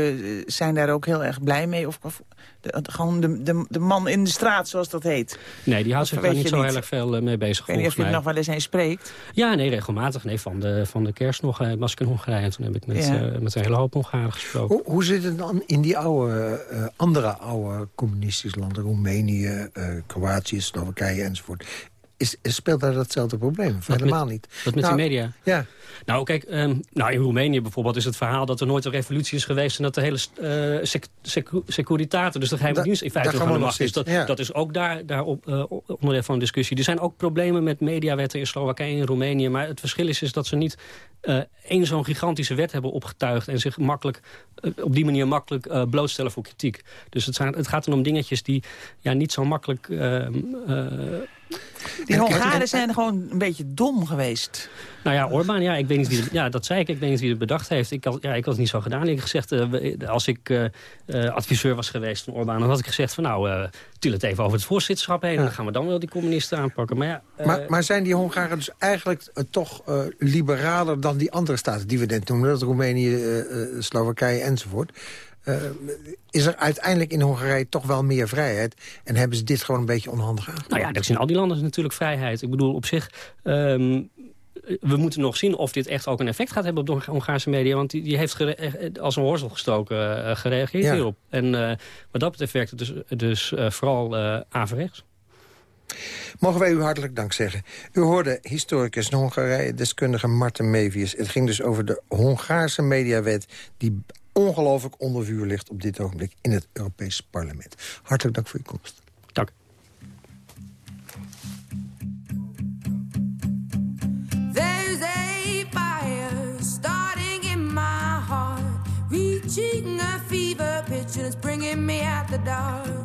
zijn daar ook heel erg blij mee... Of, of de, gewoon de, de, de, man in de straat, zoals dat heet. Nee, die houdt zich daar niet zo heel erg veel uh, mee bezig. Ik weet niet of je er nog wel eens een spreekt. Ja, nee, regelmatig. Nee, van de, van de kerst nog uh, was ik in Hongarije. En toen heb ik met, ja. uh, met een hele hoop Hongaren gesproken. Hoe, hoe zit het dan in die oude, andere oude communistische landen? Roemenië, Kroatië, Slowakije enzovoort. Is, speelt daar datzelfde probleem? Of helemaal met, niet? Dat met nou, die media? Ja. Nou, kijk, um, nou, in Roemenië bijvoorbeeld is het verhaal dat er nooit een revolutie is geweest... en dat de hele uh, sec sec securitaten, dus de geheime dienst in feite aan de macht is. Dat, ja. dat is ook daar, daar op, uh, onderdeel van de discussie. Er zijn ook problemen met mediawetten in Slowakije en Roemenië... maar het verschil is, is dat ze niet uh, één zo'n gigantische wet hebben opgetuigd... en zich makkelijk, op die manier makkelijk blootstellen voor kritiek. Dus het, zijn, het gaat dan om dingetjes die ja, niet zo makkelijk ehm, Die Hongaren zijn gewoon een beetje dom geweest. Nou ja, Orbán, ja, ik weet niet wie, ja, dat zei ik. Ik weet niet wie het bedacht heeft. Ik had, ja, ik had het niet zo gedaan. Ik had gezegd, uh, als ik uh, adviseur was geweest van Orbán... dan had ik gezegd van nou, uh, til het even over het voorzitterschap heen... en dan gaan we dan wel die communisten aanpakken. Maar, ja, maar, maar, zijn die Hongaren dus eigenlijk toch liberaler dan die andere staten... die we net noemden, dat Roemenië, Slowakije enzovoort... Uh, is er uiteindelijk in Hongarije toch wel meer vrijheid? En hebben ze dit gewoon een beetje onhandig aangepakt? Nou ja, dat is in al die landen natuurlijk vrijheid. Ik bedoel, op zich... Um, we moeten nog zien of dit echt ook een effect gaat hebben op de Hongaarse media. Want die, die heeft eh, als een wortel gestoken uh, gereageerd ja. hierop. En uh, wat dat betreft werkt het dus, dus vooral averechts. Mogen wij u hartelijk dank zeggen. U hoorde historicus en Hongarije-deskundige Martin Mevius. Het ging dus over de Hongaarse mediawet... die ongelooflijk onder vuur ligt op dit ogenblik in het Europese parlement. Hartelijk dank voor uw komst. Dank. There's a fire starting in my heart Reaching a fever pitch and it's bringing me out the dark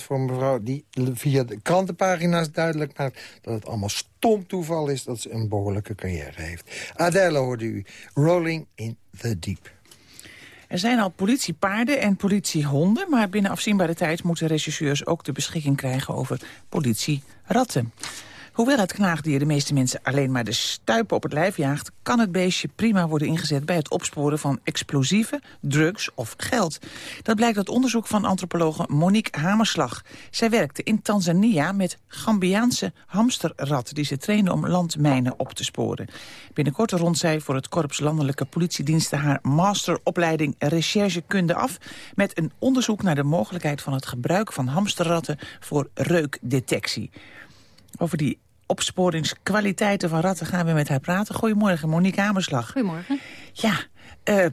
voor een mevrouw... die via de krantenpagina's duidelijk maakt... dat het allemaal stom toeval is dat ze een behoorlijke carrière heeft. Adele hoorde u. Rolling in the Deep. Er zijn al politiepaarden en politiehonden... maar binnen afzienbare tijd moeten rechercheurs ook de beschikking krijgen over politieratten. Hoewel het knaagdier de meeste mensen alleen maar de stuipen op het lijf jaagt... kan het beestje prima worden ingezet bij het opsporen van explosieven, drugs of geld. Dat blijkt uit onderzoek van antropologe Monique Hamerslag. Zij werkte in Tanzania met Gambiaanse hamsterrat... die ze trainde om landmijnen op te sporen. Binnenkort rond zij voor het Korps Landelijke Politiediensten... haar masteropleiding recherchekunde af... met een onderzoek naar de mogelijkheid van het gebruik van hamsterratten... voor reukdetectie. Over die opsporingskwaliteiten van ratten gaan we met haar praten. Goedemorgen, Monique Amerslag. Goedemorgen. Ja, uh,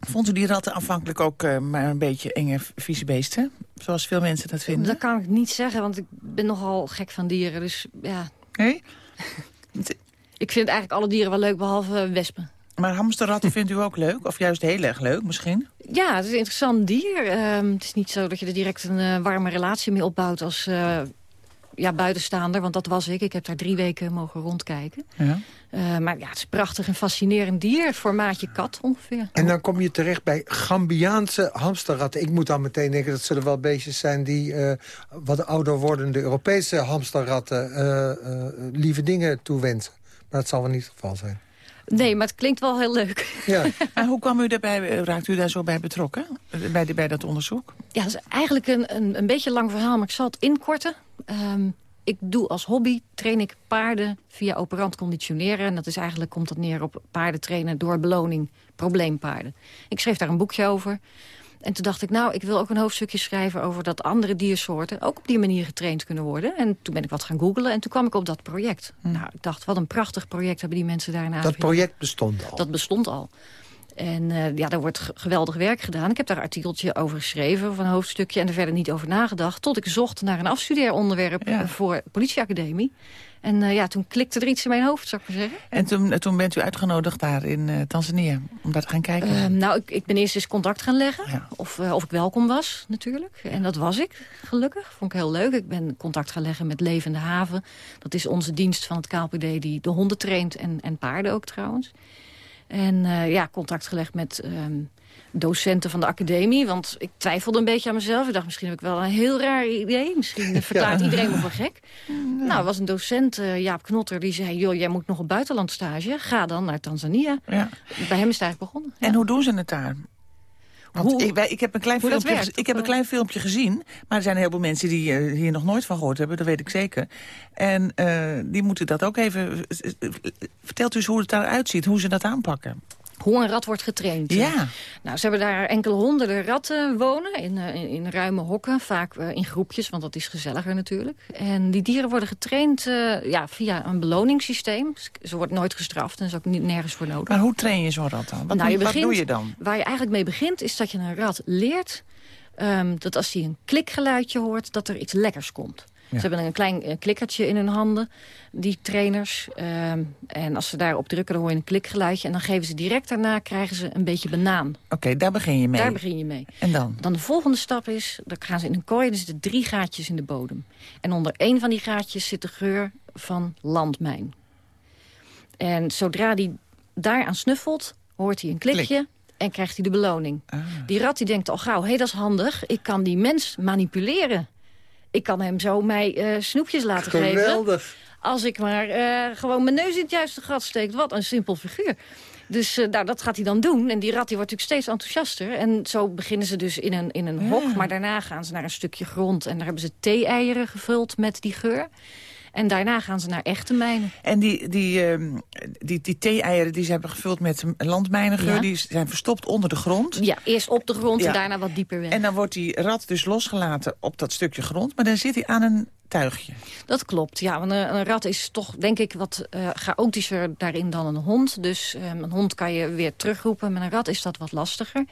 vond u die ratten aanvankelijk ook uh, maar een beetje enge, vieze beesten? Zoals veel mensen dat vinden? Dat kan ik niet zeggen, want ik ben nogal gek van dieren. Dus ja... Nee? <laughs> ik vind eigenlijk alle dieren wel leuk, behalve wespen. Maar hamsterratten vindt u ook leuk? Of juist heel erg leuk misschien? Ja, het is een interessant dier. Uh, het is niet zo dat je er direct een uh, warme relatie mee opbouwt als ja, buitenstaander, want dat was ik. Ik heb daar drie weken mogen rondkijken. Ja. Uh, maar ja, het is een prachtig en fascinerend dier. Formaatje kat ongeveer. En dan kom je terecht bij Gambiaanse hamsterratten. Ik moet dan meteen denken dat zullen wel beestjes zijn... die uh, wat ouder wordende Europese hamsterratten uh, lieve dingen toewensen. Maar dat zal wel niet het geval zijn. Nee, maar het klinkt wel heel leuk. Ja. <laughs> en hoe kwam u daarbij, raakt u daar zo bij betrokken? Bij, bij dat onderzoek? Ja, dat is eigenlijk een, een, een beetje lang verhaal, maar ik zal het inkorten. Um, ik doe als hobby, train ik paarden via operant conditioneren. En dat is eigenlijk, komt dat neer op paarden trainen door beloning, probleempaarden. Ik schreef daar een boekje over. En toen dacht ik, nou, ik wil ook een hoofdstukje schrijven over dat andere diersoorten ook op die manier getraind kunnen worden. En toen ben ik wat gaan googlen en toen kwam ik op dat project. Hm. Nou, ik dacht, wat een prachtig project hebben die mensen daarna. Dat project bestond al? Dat bestond al. En uh, ja, daar wordt geweldig werk gedaan. Ik heb daar een artikeltje over geschreven, of een hoofdstukje... en er verder niet over nagedacht. Tot ik zocht naar een afstudeeronderwerp ja. voor politieacademie. En uh, ja, toen klikte er iets in mijn hoofd, zou ik maar zeggen. En toen, toen bent u uitgenodigd daar in uh, Tanzania om daar te gaan kijken? Uh, nou, ik, ik ben eerst eens contact gaan leggen. Ja. Of, of ik welkom was, natuurlijk. En dat was ik, gelukkig. Vond ik heel leuk. Ik ben contact gaan leggen met Levende Haven. Dat is onze dienst van het KLPD die de honden traint en, en paarden ook trouwens. En uh, ja, contact gelegd met um, docenten van de academie. Want ik twijfelde een beetje aan mezelf. Ik dacht, misschien heb ik wel een heel raar idee. Misschien <laughs> verklaart ja. iedereen me voor gek. Nou, er was een docent, uh, Jaap Knotter, die zei... joh, jij moet nog op buitenlandstage. Ga dan naar Tanzania. Ja. Bij hem is het eigenlijk begonnen. En hoe doen ze het daar? Want hoe, ik, ik, heb een klein filmpje, ik heb een klein filmpje gezien. Maar er zijn een heleboel mensen die uh, hier nog nooit van gehoord hebben. Dat weet ik zeker. En uh, die moeten dat ook even... Vertelt u eens hoe het daaruit ziet. Hoe ze dat aanpakken. Hoe een rat wordt getraind. Ja. Nou, ze hebben daar enkele honderden ratten wonen in, uh, in, in, ruime hokken. Vaak uh, in groepjes, want dat is gezelliger natuurlijk. En die dieren worden getraind uh, ja, via een beloningssysteem. Ze wordt nooit gestraft en is ook niet, nergens voor nodig. Maar hoe train je zo'n rat dan? Wat, nou, je wat doe je dan? Waar je eigenlijk mee begint, is dat je een rat leert... Um, dat als hij een klikgeluidje hoort, dat er iets lekkers komt. Ze hebben een klein klikkertje in hun handen, die trainers. Um, en als ze daarop drukken, dan hoor je een klikgeluidje. En dan geven ze direct daarna, krijgen ze een beetje banaan. Oké, okay, daar begin je mee. Daar begin je mee. En dan? Dan de volgende stap is, dan gaan ze in een kooi. Er zitten drie gaatjes in de bodem. En onder één van die gaatjes zit de geur van landmijn. En zodra die daaraan snuffelt, hoort hij een klikje... Klik. En krijgt hij de beloning. Ah. Die rat die denkt al gauw, hé, hey, dat is handig. Ik kan die mens manipuleren ik kan hem zo mij uh, snoepjes laten Geweldig. geven. Als ik maar uh, gewoon mijn neus in het juiste gat steekt. Wat een simpel figuur. Dus uh, nou, dat gaat hij dan doen. En die rat die wordt natuurlijk steeds enthousiaster. En zo beginnen ze dus in een, in een hok. Maar daarna gaan ze naar een stukje grond. En daar hebben ze thee-eieren gevuld met die geur. En daarna gaan ze naar echte mijnen. En die, die, uh, die, die thee-eieren die ze hebben gevuld met landmijnengeur... Ja. die zijn verstopt onder de grond. Ja, eerst op de grond ja. en daarna wat dieper weg. En dan wordt die rat dus losgelaten op dat stukje grond. Maar dan zit hij aan een tuigje. Dat klopt, ja. Want een, een rat is toch, denk ik, wat uh, chaotischer daarin dan een hond. Dus um, een hond kan je weer terugroepen. Met een rat is dat wat lastiger.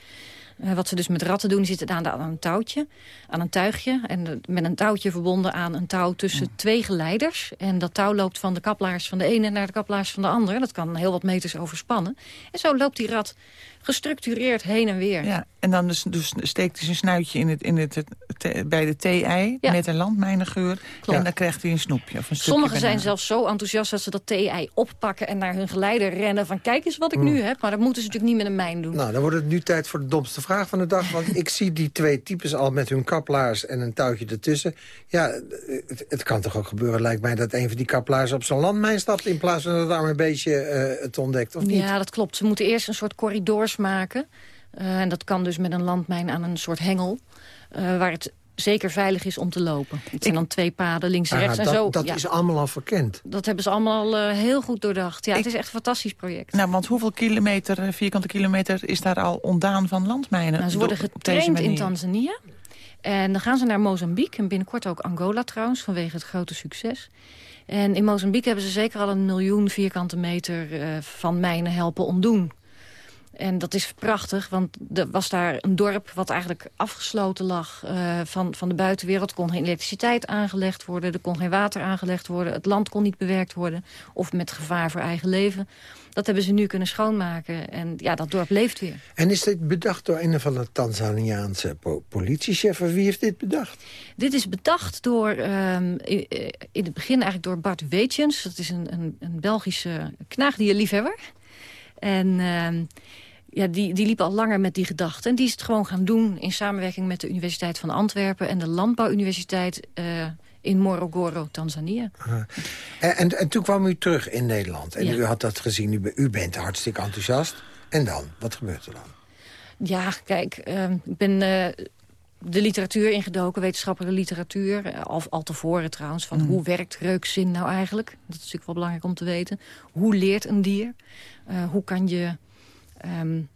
Uh, wat ze dus met ratten doen, zitten aan, aan een touwtje, aan een tuigje. En de, met een touwtje verbonden aan een touw tussen ja. twee geleiders. En dat touw loopt van de kaplaars van de ene naar de kaplaars van de andere. Dat kan heel wat meters overspannen. En zo loopt die rat gestructureerd heen en weer. Ja, en dan dus, dus steekt hij zijn snuitje in het, in het, het, bij de thee-ei met een landmijnengeur. Klopt. En dan krijgt hij een snoepje of een Sommigen zijn zelfs zo enthousiast dat ze dat thee-ei oppakken... en naar hun geleider rennen van kijk eens wat ik nu heb. Maar dat moeten ze natuurlijk niet met een mijn doen. Nou, dan wordt het nu tijd voor de domste vraag van de dag. Want ik zie die twee types al met hun kaplaars en een touwtje ertussen. Ja, het, het, kan toch ook gebeuren, lijkt mij, dat een van die kaplaars op zo'n landmijn stapt... in plaats van dat het arme beestje uh, het ontdekt, of niet? Ja, dat klopt. Ze moeten eerst een soort corridors maken. Uh, en dat kan dus met een landmijn aan een soort hengel. Uh, waar het zeker veilig is om te lopen. Het zijn dan twee paden, links en rechts. en dat, zo. dat is allemaal al verkend. Dat hebben ze allemaal uh, heel goed doordacht. Ja, Ik, het is echt een fantastisch project. Nou, want hoeveel kilometer, vierkante kilometer is daar al ontdaan van landmijnen? Nou, ze worden getraind in Tanzania. En dan gaan ze naar Mozambique en binnenkort ook Angola trouwens... vanwege het grote succes. En in Mozambique hebben ze zeker al een miljoen vierkante meter uh, van mijnen helpen ontdoen. En dat is prachtig, want er was daar een dorp wat eigenlijk afgesloten lag uh, van, van de buitenwereld. Er kon geen elektriciteit aangelegd worden, er kon geen water aangelegd worden. Het land kon niet bewerkt worden, of met gevaar voor eigen leven. Dat hebben ze nu kunnen schoonmaken en ja, dat dorp leeft weer. En is dit bedacht door een van de Tanzaniaanse po politiechef? Wie heeft dit bedacht? Dit is bedacht door, um, in, het begin eigenlijk door Bart Weetjens. Dat is een, een, een Belgische knaagdierliefhebber. En uh, ja, die, die liep al langer met die gedachten. En die is het gewoon gaan doen in samenwerking met de Universiteit van Antwerpen... en de Landbouwuniversiteit uh, in Morogoro, Tanzania. En, en, en, toen kwam u terug in Nederland. En ja. u had dat gezien, u, u, bent hartstikke enthousiast. En dan? Wat gebeurt er dan? Ja, kijk, uh, ik ben... Uh, de literatuur ingedoken, wetenschappelijke literatuur. Al, al tevoren trouwens, van mm. hoe werkt reukzin nou eigenlijk? Dat is natuurlijk wel belangrijk om te weten. Hoe leert een dier? Hoe kan je um,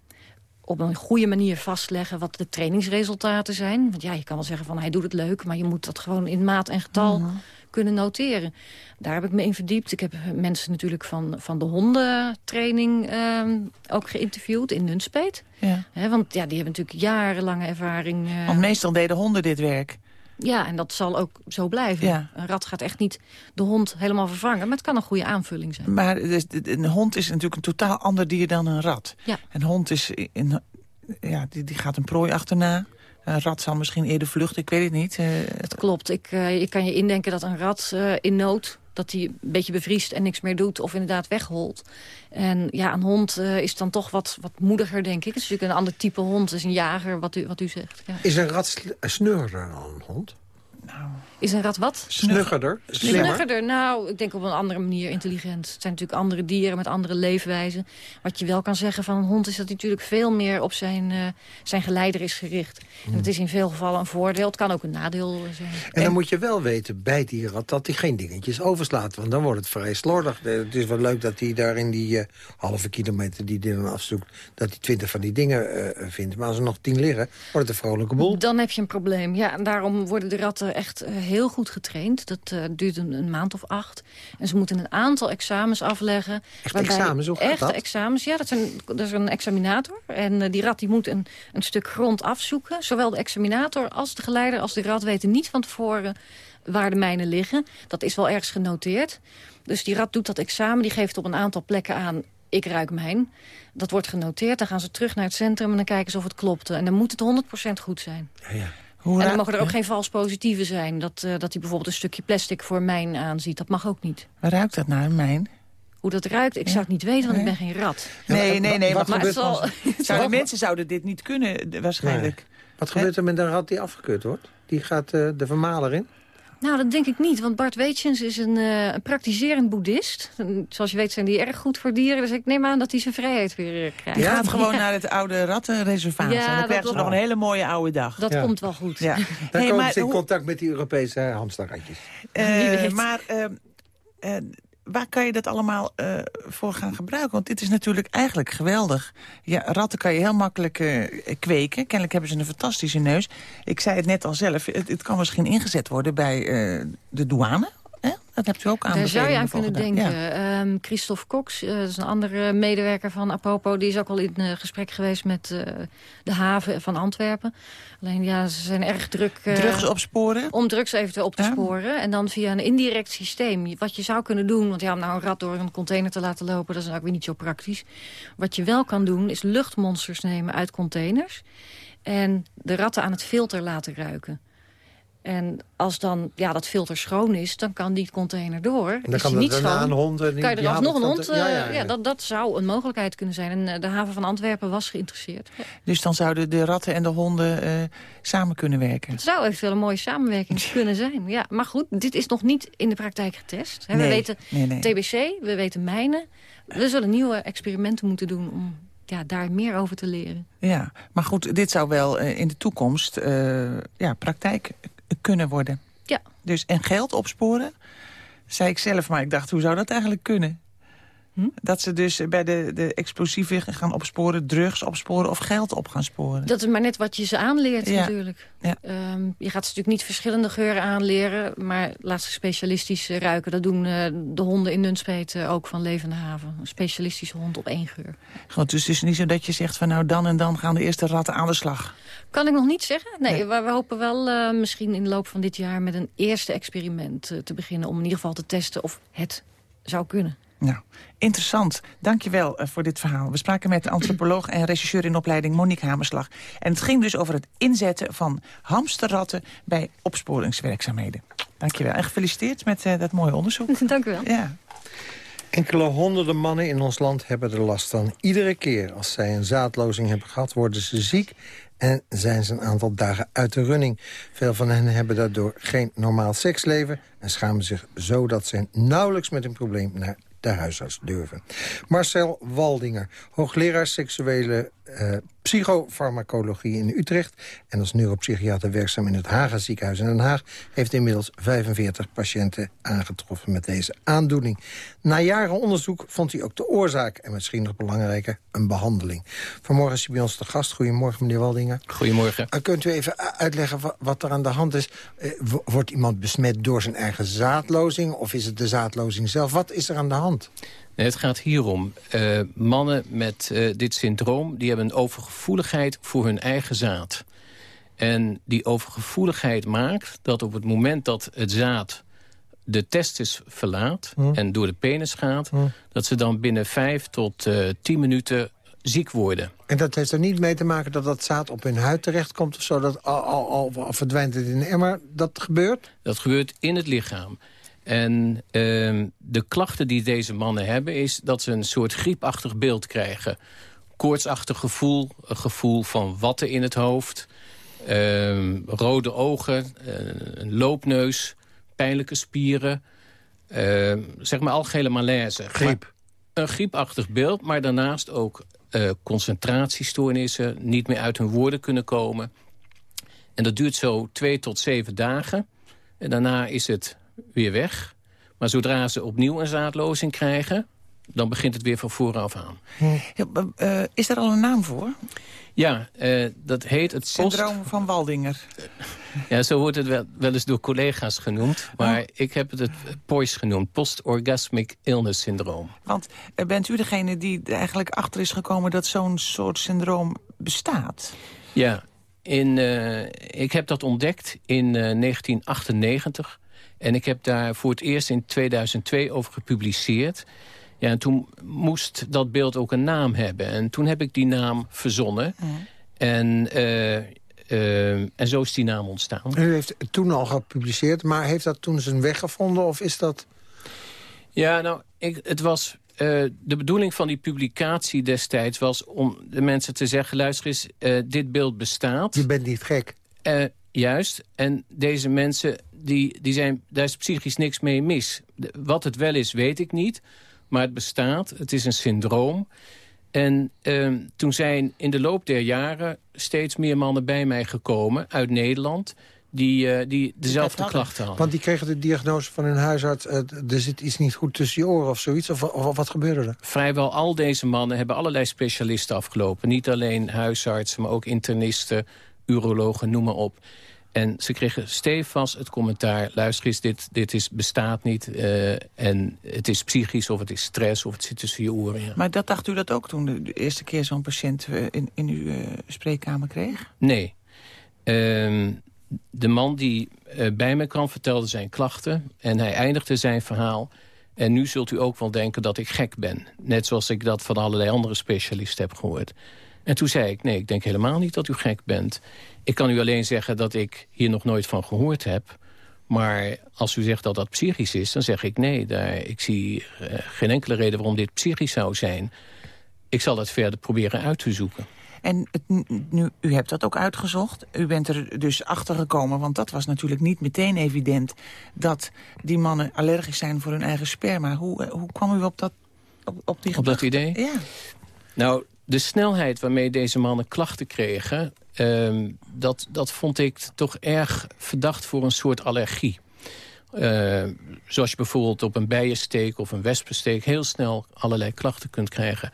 op een goede manier vastleggen wat de trainingsresultaten zijn? Want ja, je kan wel zeggen van hij doet het leuk... maar je moet dat gewoon in maat en getal mm. kunnen noteren. Daar heb ik me in verdiept. Ik heb mensen natuurlijk van, van de hondentraining um, ook geïnterviewd in Nunspeet. Ja. He, want ja, die hebben natuurlijk jarenlange ervaring. Uh, want meestal deden honden dit werk. Ja, en dat zal ook zo blijven. Ja. Een rat gaat echt niet de hond helemaal vervangen, maar het kan een goede aanvulling zijn. Maar een hond is natuurlijk een totaal ander dier dan een rat. Ja. Een hond is in, ja, die, die gaat een prooi achterna. Een rat zal misschien eerder vluchten, ik weet het niet. Dat klopt. Ik, uh, je kan je indenken dat een rat uh, in nood dat hij een beetje bevriest en niks meer doet of inderdaad wegholt. En ja, een hond uh, is dan toch wat, wat moediger, denk ik. Het is natuurlijk een ander type hond, het is een jager, wat u, wat u zegt. Ja. Is een rat snurder dan een hond? Nou, is een rat wat? Snuggerder. Snuggerder, nou, ik denk op een andere manier intelligent. Het zijn natuurlijk andere dieren met andere leefwijzen. Wat je wel kan zeggen van een hond is dat hij natuurlijk veel meer op zijn, uh, zijn geleider is gericht. En het is in veel gevallen een voordeel. Het kan ook een nadeel zijn. En dan en, moet je wel weten bij die rat dat hij geen dingetjes overslaat. Want dan wordt het vrij slordig. Het is wel leuk dat hij daar in die uh, halve kilometer die hij dan afzoekt... dat hij twintig van die dingen uh, vindt. Maar als er nog tien liggen, wordt het een vrolijke boel. Dan heb je een probleem. Ja, en daarom worden de ratten echt heel goed getraind. Dat uh, duurt een, een, maand of acht. En ze moeten een aantal examens afleggen. Echt examens? Hoe Echte dat? examens, ja. Dat is, een, dat is een examinator. En uh, die rat die moet een, een stuk grond afzoeken. Zowel de examinator als de geleider als de rat weten niet van tevoren waar de mijnen liggen. Dat is wel ergens genoteerd. Dus die rat doet dat examen. Die geeft op een aantal plekken aan ik ruik mijn. Dat wordt genoteerd. Dan gaan ze terug naar het centrum en dan kijken ze of het klopte. En dan moet het 100% goed zijn. Ja, ja. Hoe en dan mogen er ook geen vals positieve zijn. Dat, uh, dat hij bijvoorbeeld een stukje plastic voor mijn aanziet. Dat mag ook niet. Waar ruikt dat naar, mijn? Hoe dat ruikt, ik ja. zou het niet weten, want nee. ik ben geen rat. Nee, nee, nee. Wat maar het zal, zouden mensen zouden dit niet kunnen, waarschijnlijk. Nee. Wat gebeurt er met een rat die afgekeurd wordt? Die gaat uh, de vermaler in? Nou, dat denk ik niet, want Bart Weetjens is een, uh, een praktiserend boeddhist. En zoals je weet zijn die erg goed voor dieren, dus ik neem aan dat hij zijn vrijheid weer krijgt. Die gaat gewoon ja. naar het oude rattenreservaat ja, en dan krijgen ze nog een hele mooie oude dag. Dat komt wel goed. Ja. <laughs> Dan hey, komen maar, ze in contact met die Europese hamsterratjes. Uh, maar uh, waar kan je dat allemaal uh, voor gaan gebruiken? Want dit is natuurlijk eigenlijk geweldig. Ja, ratten kan je heel makkelijk uh, kweken. Kennelijk hebben ze een fantastische neus. Ik zei het net al zelf, het, kan misschien ingezet worden bij uh, de douane. Dat hebt u ook Daar zou je aan kunnen denken. Ja. Um, Christophe Cox, uh, dat is een andere medewerker van Apopo... die is ook al in uh, gesprek geweest met uh, de haven van Antwerpen. Alleen ja, ze zijn erg druk... drugs opsporen? Om drugs eventueel op te ja. sporen. En dan via een indirect systeem. Wat je zou kunnen doen, want ja, om nou een rat door een container te laten lopen... dat is ook weer niet zo praktisch. Wat je wel kan doen, is luchtmonsters nemen uit containers... en de ratten aan het filter laten ruiken. En als dan ja, dat filter schoon is, dan kan die container door. En dan is kan niet er schoon, een hond... En kan je er alsnog een hond... Ja, ja, ja. ja, dat, dat zou een mogelijkheid kunnen zijn. En uh, de haven van Antwerpen was geïnteresseerd. Dus dan zouden de ratten en de honden uh, samen kunnen werken? Het zou eventueel een mooie samenwerking <laughs> kunnen zijn. Ja, maar goed, dit is nog niet in de praktijk getest. He, nee, we weten nee, nee. TBC, we weten mijnen. We zullen nieuwe experimenten moeten doen om ja, daar meer over te leren. Ja, maar goed, dit zou wel uh, in de toekomst ja, praktijk kunnen worden. Ja. Dus, en geld opsporen, zei ik zelf, maar ik dacht, hoe zou dat eigenlijk kunnen? Hm? Dat ze dus bij de, de explosieven gaan opsporen, drugs opsporen of geld op gaan sporen. Dat is maar net wat je ze aanleert ja. natuurlijk. Ja. Um, je gaat ze natuurlijk niet verschillende geuren aanleren, maar laat ze specialistisch uh, ruiken. Dat doen uh, de honden in Nunspeet uh, ook van Levende Haven. Een specialistische hond op één geur. Goed, dus het is niet zo dat je zegt van nou dan en dan gaan de eerste ratten aan de slag. Kan ik nog niet zeggen. Nee, nee. We, we, hopen wel uh, misschien in de loop van dit jaar met een eerste experiment te beginnen... om in ieder geval te testen of het zou kunnen. Nou, interessant. Dank je wel uh, voor dit verhaal. We spraken met de antropoloog en regisseur in opleiding Monique Hamerslag. En het ging dus over het inzetten van hamsterratten bij opsporingswerkzaamheden. Dank je wel. En gefeliciteerd met uh, dat mooie onderzoek. <laughs> Dank u wel. Ja. Enkele honderden mannen in ons land hebben er last van. Iedere keer als zij een zaadlozing hebben gehad, worden ze ziek en zijn ze een aantal dagen uit de running. Veel van hen hebben daardoor geen normaal seksleven... en schamen zich zo dat ze nauwelijks met een probleem naar de huisarts durven. Marcel Waldinger, hoogleraar seksuele uh, psychofarmacologie in Utrecht... en als neuropsychiater werkzaam in het Haga ziekenhuis in Den Haag... heeft inmiddels 45 patiënten aangetroffen met deze aandoening. Na jaren onderzoek vond hij ook de oorzaak... en misschien nog belangrijker, een behandeling. Vanmorgen is hij bij ons de gast. Goedemorgen, meneer Waldinger. Goedemorgen. Uh, kunt u even uitleggen wat, wat er aan de hand is? Uh, wordt iemand besmet door zijn eigen zaadlozing... of is het de zaadlozing zelf? Wat is er aan de hand? Nee, het gaat hierom. Uh, mannen met uh, dit syndroom die hebben een overgevoeligheid voor hun eigen zaad. En die overgevoeligheid maakt dat op het moment dat het zaad de testis verlaat... Hm. en door de penis gaat... dat ze dan binnen vijf tot uh, tien minuten ziek worden. En dat heeft er niet mee te maken dat dat zaad op hun huid terechtkomt... of zo, dat al, al, al, al verdwijnt het in de emmer. Dat gebeurt? Dat gebeurt in het lichaam. En uh, de klachten die deze mannen hebben... is dat ze een soort griepachtig beeld krijgen. Koortsachtig gevoel, een gevoel van watten in het hoofd... Uh, rode ogen, uh, een loopneus, pijnlijke spieren... zeg maar algehele malaise. Griep. Maar een griepachtig beeld, maar daarnaast ook uh, concentratiestoornissen... niet meer uit hun woorden kunnen komen. En dat duurt zo twee tot zeven dagen. En daarna is het weer weg. Maar zodra ze opnieuw een zaadlozing krijgen... dan begint het weer van vooraf aan. Ja, uh, is daar al een naam voor? Ja, uh, dat heet het Syndroom post... van Waldinger. <laughs> Ja, zo wordt het wel, wel eens door collega's genoemd. Maar oh. ik heb het het POIS genoemd. Post-Orgasmic Illness Syndroom. Want uh, bent u degene die er eigenlijk achter is gekomen... dat zo'n soort syndroom bestaat? Ja, in, ik heb dat ontdekt in 1998... En ik heb daar voor het eerst in 2002 over gepubliceerd. Ja, en toen moest dat beeld ook een naam hebben. En toen heb ik die naam verzonnen. Mm. En, uh, uh, en zo is die naam ontstaan. U heeft het toen al gepubliceerd, maar heeft dat toen zijn weg gevonden? Of is dat... Ja, nou, ik, het was... Uh, de bedoeling van die publicatie destijds was om de mensen te zeggen... luister eens, dit beeld bestaat. Je bent niet gek. Juist. En deze mensen, die, die zijn, daar is psychisch niks mee mis. De, wat het wel is, weet ik niet. Maar het bestaat. Het is een syndroom. En uh, toen zijn in de loop der jaren steeds meer mannen bij mij gekomen uit Nederland... die, uh, die dezelfde die klachten hadden. Want die kregen de diagnose van hun huisarts... Uh, er zit iets niet goed tussen je oren of zoiets? Of, of, of wat gebeurde er? Vrijwel al deze mannen hebben allerlei specialisten afgelopen. Niet alleen huisartsen, maar ook internisten, urologen, noem maar op. En ze kregen stevast het commentaar... luister eens, dit, dit is, bestaat niet. eh, en het is psychisch of het is stress of het zit tussen je oren. Ja. Maar dat dacht u dat ook toen de, de eerste keer zo'n patiënt eh, in, in uw eh, spreekkamer kreeg? Nee. Ehm, de man die bij me kwam vertelde zijn klachten... en hij eindigde zijn verhaal... en nu zult u ook wel denken dat ik gek ben. Net zoals ik dat van allerlei andere specialisten heb gehoord. En toen zei ik, nee, ik denk helemaal niet dat u gek bent. Ik kan u alleen zeggen dat ik hier nog nooit van gehoord heb... Maar als u zegt dat dat psychisch is, dan zeg ik nee. Daar, ik zie eh, geen enkele reden waarom dit psychisch zou zijn. Ik zal dat verder proberen uit te zoeken. En het, nu, u hebt dat ook uitgezocht. U bent er dus achter gekomen, want dat was natuurlijk niet meteen evident... dat die mannen allergisch zijn voor hun eigen sperma. Hoe, eh, hoe kwam u op dat, op, op die Op dat idee? Ja. Nou, de snelheid waarmee deze mannen klachten kregen... ehm, dat, dat vond ik toch erg verdacht voor een soort allergie. Eh, zoals je bijvoorbeeld op een bijensteek of een wespensteek... heel snel allerlei klachten kunt krijgen.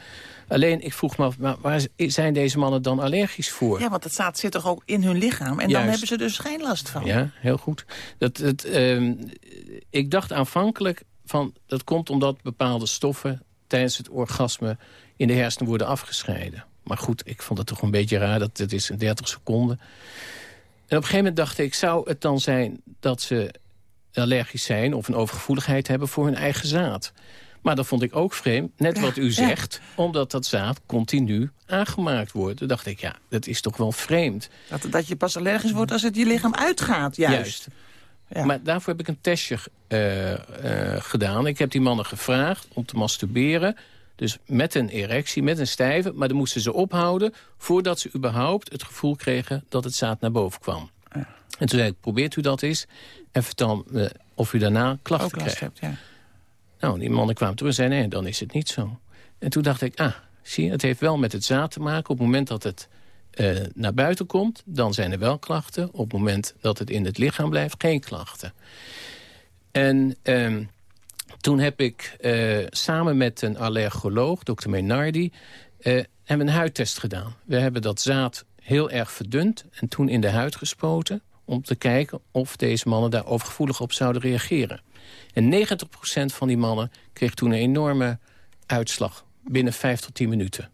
Alleen, ik vroeg me af, maar waar zijn deze mannen dan allergisch voor? ja, want het staat, zit toch ook in hun lichaam. En dan hebben ze dus geen last van. Ja, heel goed. Dat, het, ehm, ik dacht aanvankelijk van dat komt omdat bepaalde stoffen tijdens het orgasme in de hersenen worden afgescheiden. Maar goed, ik vond het toch een beetje raar, dat het is in 30 seconden. En op een gegeven moment dacht ik, zou het dan zijn dat ze allergisch zijn of een overgevoeligheid hebben voor hun eigen zaad? Maar dat vond ik ook vreemd, net wat u ja. zegt, omdat dat zaad continu aangemaakt wordt. Toen dacht ik, ja, dat is toch wel vreemd. Dat, dat je pas allergisch wordt als het je lichaam uitgaat, juist. Juist. Ja. Maar daarvoor heb ik een testje eh, eh, gedaan. Ik heb die mannen gevraagd om te masturberen. Dus met een erectie, met een stijve. Maar dan moesten ze ophouden voordat ze überhaupt het gevoel kregen dat het zaad naar boven kwam. En toen zei ik, probeert u dat eens en vertel me of u daarna klachten ook krijgt. hebt, ja. Nou, die mannen kwamen terug en zeiden, nee, dan is het niet zo. En toen dacht ik, ah, zie je, het heeft wel met het zaad te maken. Op het moment dat het eh, naar buiten komt, dan zijn er wel klachten. Op het moment dat het in het lichaam blijft, geen klachten. En ehm, toen heb ik eh, samen met een allergoloog, dokter Menardi... eh, hebben een huidtest gedaan. We hebben dat zaad heel erg verdund en toen in de huid gespoten... om te kijken of deze mannen daar overgevoelig op zouden reageren. En 90% van die mannen kreeg toen een enorme uitslag. Binnen 5 tot 10 minuten.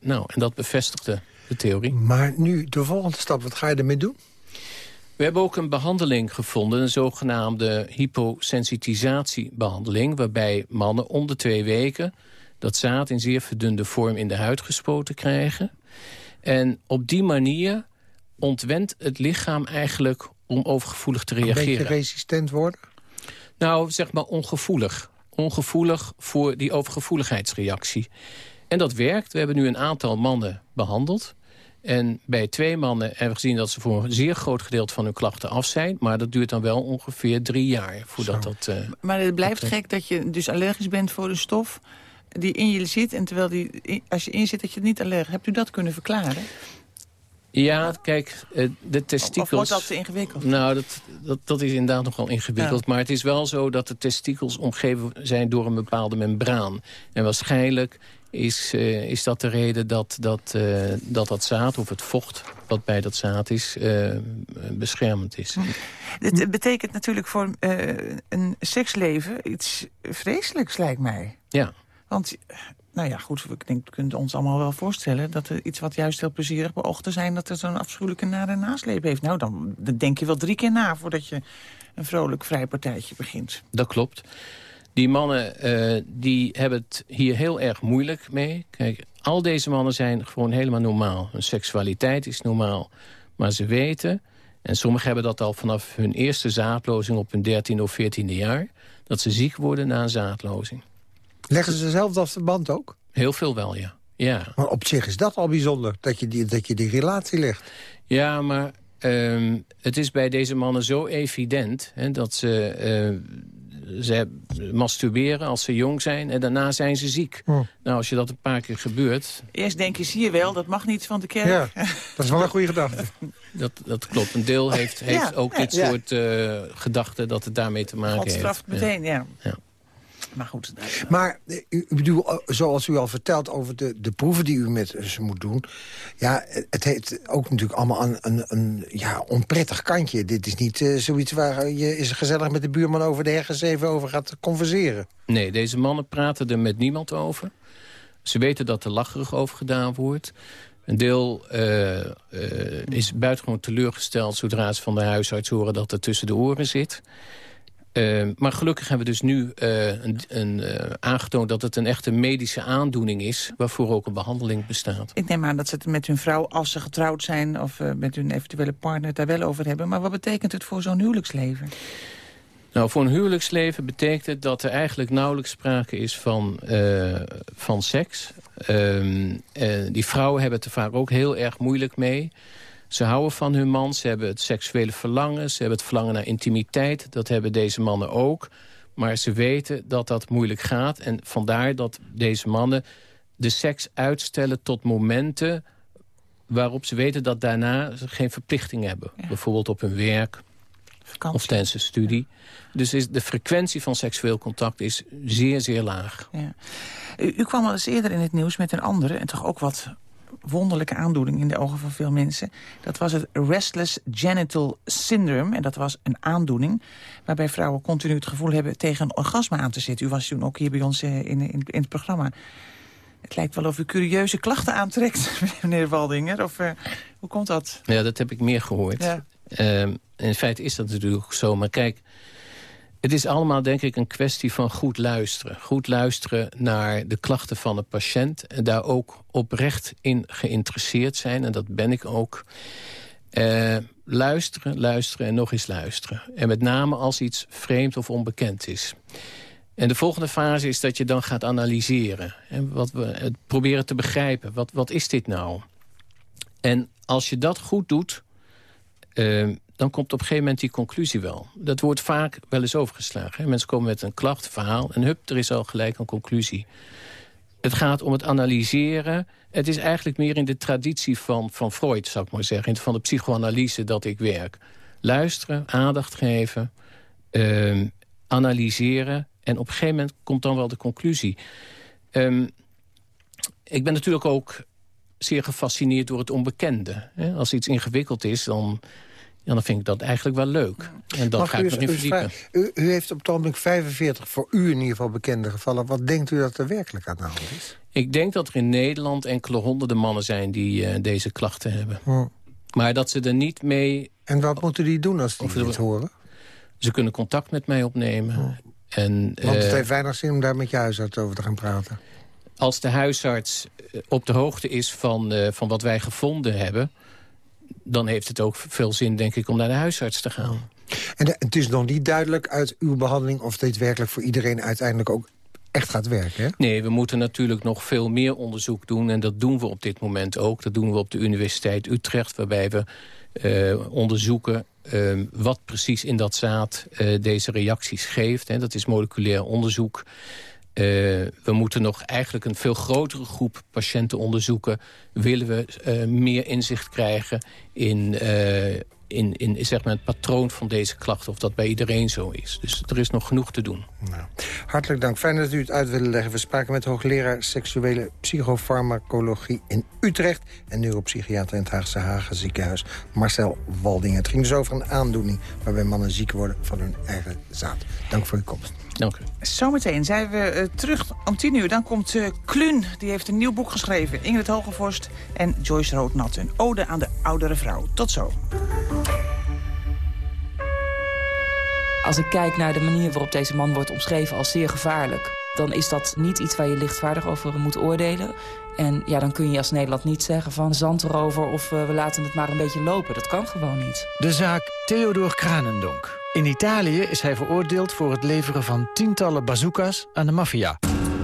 Nou, en dat bevestigde de theorie. Maar nu de volgende stap, wat ga je ermee doen? We hebben ook een behandeling gevonden, een zogenaamde hyposensitisatiebehandeling... waarbij mannen om de twee weken dat zaad in zeer verdunde vorm in de huid gespoten krijgen. En op die manier ontwendt het lichaam eigenlijk om overgevoelig te Een beetje reageren. resistent worden? Nou, zeg maar ongevoelig. Ongevoelig voor die overgevoeligheidsreactie. En dat werkt. We hebben nu een aantal mannen behandeld. En bij twee mannen hebben we gezien dat ze voor een zeer groot gedeelte van hun klachten af zijn. Maar dat duurt dan wel ongeveer drie jaar voordat dat... eh, Maar het blijft gek dat je dus allergisch bent voor een stof die in je zit. En terwijl die, als je in zit, dat je het niet allergisch Hebt u dat kunnen verklaren? Ja, kijk, eh, de Of testikels... wordt dat te ingewikkeld? Nou, dat, dat, dat is inderdaad nogal ingewikkeld. Maar het is wel zo dat de testikels omgeven zijn door een bepaalde membraan. En waarschijnlijk is, eh, is dat de reden dat dat, eh, dat dat zaad of het vocht wat bij dat zaad is eh, beschermend is. Het betekent natuurlijk voor een seksleven iets vreselijks, lijkt mij. Ja. Want, nou ja, goed, we denk, kunnen ons allemaal wel voorstellen... dat er iets wat juist heel plezierig beoogt te zijn... dat er zo'n afschuwelijke nare nasleep heeft. Nou, dan, dan denk je wel drie keer na voordat je een vrolijk vrij partijtje begint. Dat klopt. Die mannen eh, die hebben het hier heel erg moeilijk mee. Kijk, al deze mannen zijn gewoon helemaal normaal. Hun seksualiteit is normaal. Maar ze weten, en sommigen hebben dat al vanaf hun eerste zaadlozing... op hun 13e of 14e jaar, dat ze ziek worden na een zaadlozing. Leggen ze zelf af de band ook? Heel veel wel, ja. Ja, Maar op zich is dat al bijzonder, dat je die, dat je die relatie legt. ja maar ehm, het is bij deze mannen zo evident... Hè, dat ze, eh, ze masturberen als ze jong zijn... en daarna zijn ze ziek. Hm. Nou, als je dat een paar keer gebeurt... Eerst denk je, zie je wel, dat mag niet van de kerk. Ja, dat is wel een goede gedachte. <laughs> Dat, dat klopt. Een deel heeft, heeft Ja, ook dit ja. soort eh, gedachten dat het daarmee te maken God heeft. straft Ja. meteen, ja. Ja. Maar goed. Maar u, u bedoel, zoals u al vertelt over de, de proeven die u met ze moet doen... ja, het heeft ook natuurlijk allemaal een, een, een ja, onprettig kantje. Dit is niet uh, zoiets waar je is gezellig met de buurman over de ergens even over gaat converseren. Nee, deze mannen praten er met niemand over. Ze weten dat er lacherig over gedaan wordt. Een deel uh, uh, is buitengewoon teleurgesteld zodra ze van de huisarts horen dat er tussen de oren zit. Uh, maar gelukkig hebben we dus nu een, een, aangetoond dat het een echte medische aandoening is... waarvoor ook een behandeling bestaat. Ik neem aan dat ze het met hun vrouw, als ze getrouwd zijn... of met hun eventuele partner daar wel over hebben. Maar wat betekent het voor zo'n huwelijksleven? Nou, voor een huwelijksleven betekent het dat er eigenlijk nauwelijks sprake is van, uh, van seks. Uh, die vrouwen hebben het er vaak ook heel erg moeilijk mee. Ze houden van hun man, ze hebben het seksuele verlangen... ze hebben het verlangen naar intimiteit, dat hebben deze mannen ook. Maar ze weten dat dat moeilijk gaat. En vandaar dat deze mannen de seks uitstellen tot momenten... waarop ze weten dat daarna ze geen verplichting hebben. Ja. Bijvoorbeeld op hun werk, Vakantie. of tijdens een studie. Dus is de frequentie van seksueel contact is zeer, zeer laag. Ja. U, u, kwam al eens eerder in het nieuws met een andere... en toch ook wat wonderlijke aandoening in de ogen van veel mensen. Dat was het Restless Genital Syndrome. En dat was een aandoening waarbij vrouwen continu het gevoel hebben... tegen een orgasme aan te zitten. U was toen ook hier bij ons in, in, in het programma. Het lijkt wel of u curieuze klachten aantrekt, <laughs> meneer Waldinger. Of uh, hoe komt dat? Ja, dat heb ik meer gehoord. Ja. Uh, in feite is dat natuurlijk zo. Maar kijk, het is allemaal denk ik een kwestie van goed luisteren. Goed luisteren naar de klachten van de patiënt. En daar ook oprecht in geïnteresseerd zijn. En dat ben ik ook. Uh, luisteren, luisteren en nog eens luisteren. En met name als iets vreemd of onbekend is. En de volgende fase is dat je dan gaat analyseren. En wat we, het proberen te begrijpen. Wat, wat is dit nou? En als je dat goed doet... Uh, dan komt op een gegeven moment die conclusie wel. Dat wordt vaak wel eens overgeslagen. Hè? Mensen komen met een klacht, een verhaal... en hup, er is al gelijk een conclusie. Het gaat om het analyseren. Het is eigenlijk meer in de traditie van, van Freud, zou ik maar zeggen. Van de psychoanalyse dat ik werk. Luisteren, aandacht geven, uh, analyseren... en op een gegeven moment komt dan wel de conclusie. Um, ik ben natuurlijk ook zeer gefascineerd door het onbekende. Als iets ingewikkeld is, dan ja, dan vind ik dat eigenlijk wel leuk. En dat Mag ga ik erin verdiepen. U, u, heeft op het ogenblik 45 voor u in ieder geval bekende gevallen. Wat denkt u dat er werkelijk aan de hand is? Ik denk dat er in Nederland enkele honderden mannen zijn die uh, deze klachten hebben. Hm. Maar dat ze er niet mee... En wat moeten die doen als die dit horen? Ze kunnen contact met mij opnemen. Hm. En, Want het uh, heeft weinig zin om daar met je huisarts over te gaan praten. Als de huisarts op de hoogte is van, uh, van wat wij gevonden hebben dan heeft het ook veel zin, denk ik, om naar de huisarts te gaan. En het is nog niet duidelijk uit uw behandeling... of dit werkelijk voor iedereen uiteindelijk ook echt gaat werken, hè? Nee, we moeten natuurlijk nog veel meer onderzoek doen. En dat doen we op dit moment ook. Dat doen we op de Universiteit Utrecht, waarbij we uh, onderzoeken... Uh, wat precies in dat zaad uh, deze reacties geeft. Hè. Dat is moleculair onderzoek. Uh, we moeten nog eigenlijk een veel grotere groep patiënten onderzoeken. Willen we uh, meer inzicht krijgen in, uh, in, in zeg maar het patroon van deze klachten. Of dat bij iedereen zo is. Dus er is nog genoeg te doen. Nou, hartelijk dank. Fijn dat u het uit willen leggen. We spraken met hoogleraar seksuele psychofarmacologie in Utrecht... en neuropsychiater in het Haagse Hagen ziekenhuis Marcel Walding. Het ging dus over een aandoening waarbij mannen ziek worden van hun eigen zaad. Dank voor uw komst. Dank u. Zometeen zijn we uh, terug om tien uur. Dan komt uh, Kluun, die heeft een nieuw boek geschreven. Ingrid Hogevorst en Joyce Roodnat. Een ode aan de oudere vrouw. Tot zo. Als ik kijk naar de manier waarop deze man wordt omschreven als zeer gevaarlijk... dan is dat niet iets waar je lichtvaardig over moet oordelen. En ja, dan kun je als Nederland niet zeggen van zand erover... of uh, we laten het maar een beetje lopen. Dat kan gewoon niet. De zaak Theodor Kranendonk. In Italië is hij veroordeeld voor het leveren van tientallen bazooka's aan de maffia.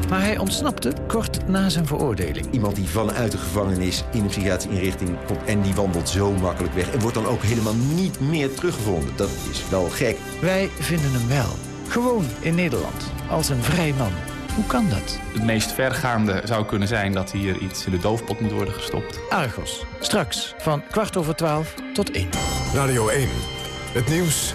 Maar hij ontsnapte kort na zijn veroordeling. Iemand die vanuit de gevangenis in een psychiatrische inrichting komt... en die wandelt zo makkelijk weg en wordt dan ook helemaal niet meer teruggevonden. Dat is wel gek. Wij vinden hem wel. Gewoon in Nederland. Als een vrij man. Hoe kan dat? Het meest vergaande zou kunnen zijn dat hier iets in de doofpot moet worden gestopt. Argos. Straks van kwart over twaalf tot één. Radio 1. Het nieuws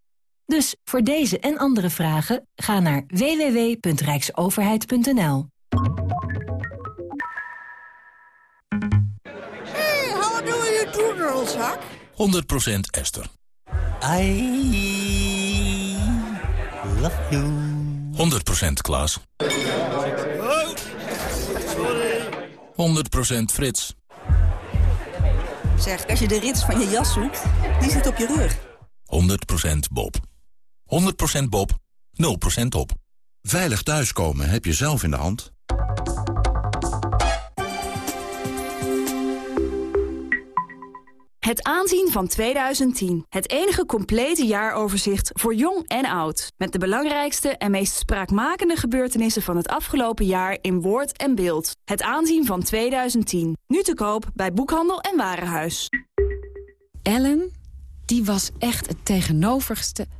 Dus voor deze en andere vragen ga naar www.rijksoverheid.nl. Hey, how do you do, girls, 100% Esther. I love you. 100% Klaas. sorry. 100% Frits. Zeg, als je de rits van je jas zoekt, die zit op je rug. 100% Bob. 100% Bob, 0% op. Veilig thuiskomen heb je zelf in de hand. Het aanzien van 2010. Het enige complete jaaroverzicht voor jong en oud. Met de belangrijkste en meest spraakmakende gebeurtenissen van het afgelopen jaar in woord en beeld. Het aanzien van 2010. Nu te koop bij Boekhandel en Warenhuis. Ellen, die was echt het tegenovergestelde...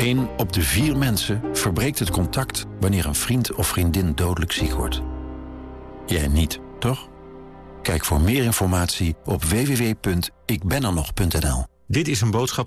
Eén op de vier mensen verbreekt het contact... wanneer een vriend of vriendin dodelijk ziek wordt. Jij niet, toch? Kijk voor meer informatie op www.ikbenernog.nl. Dit is een boodschap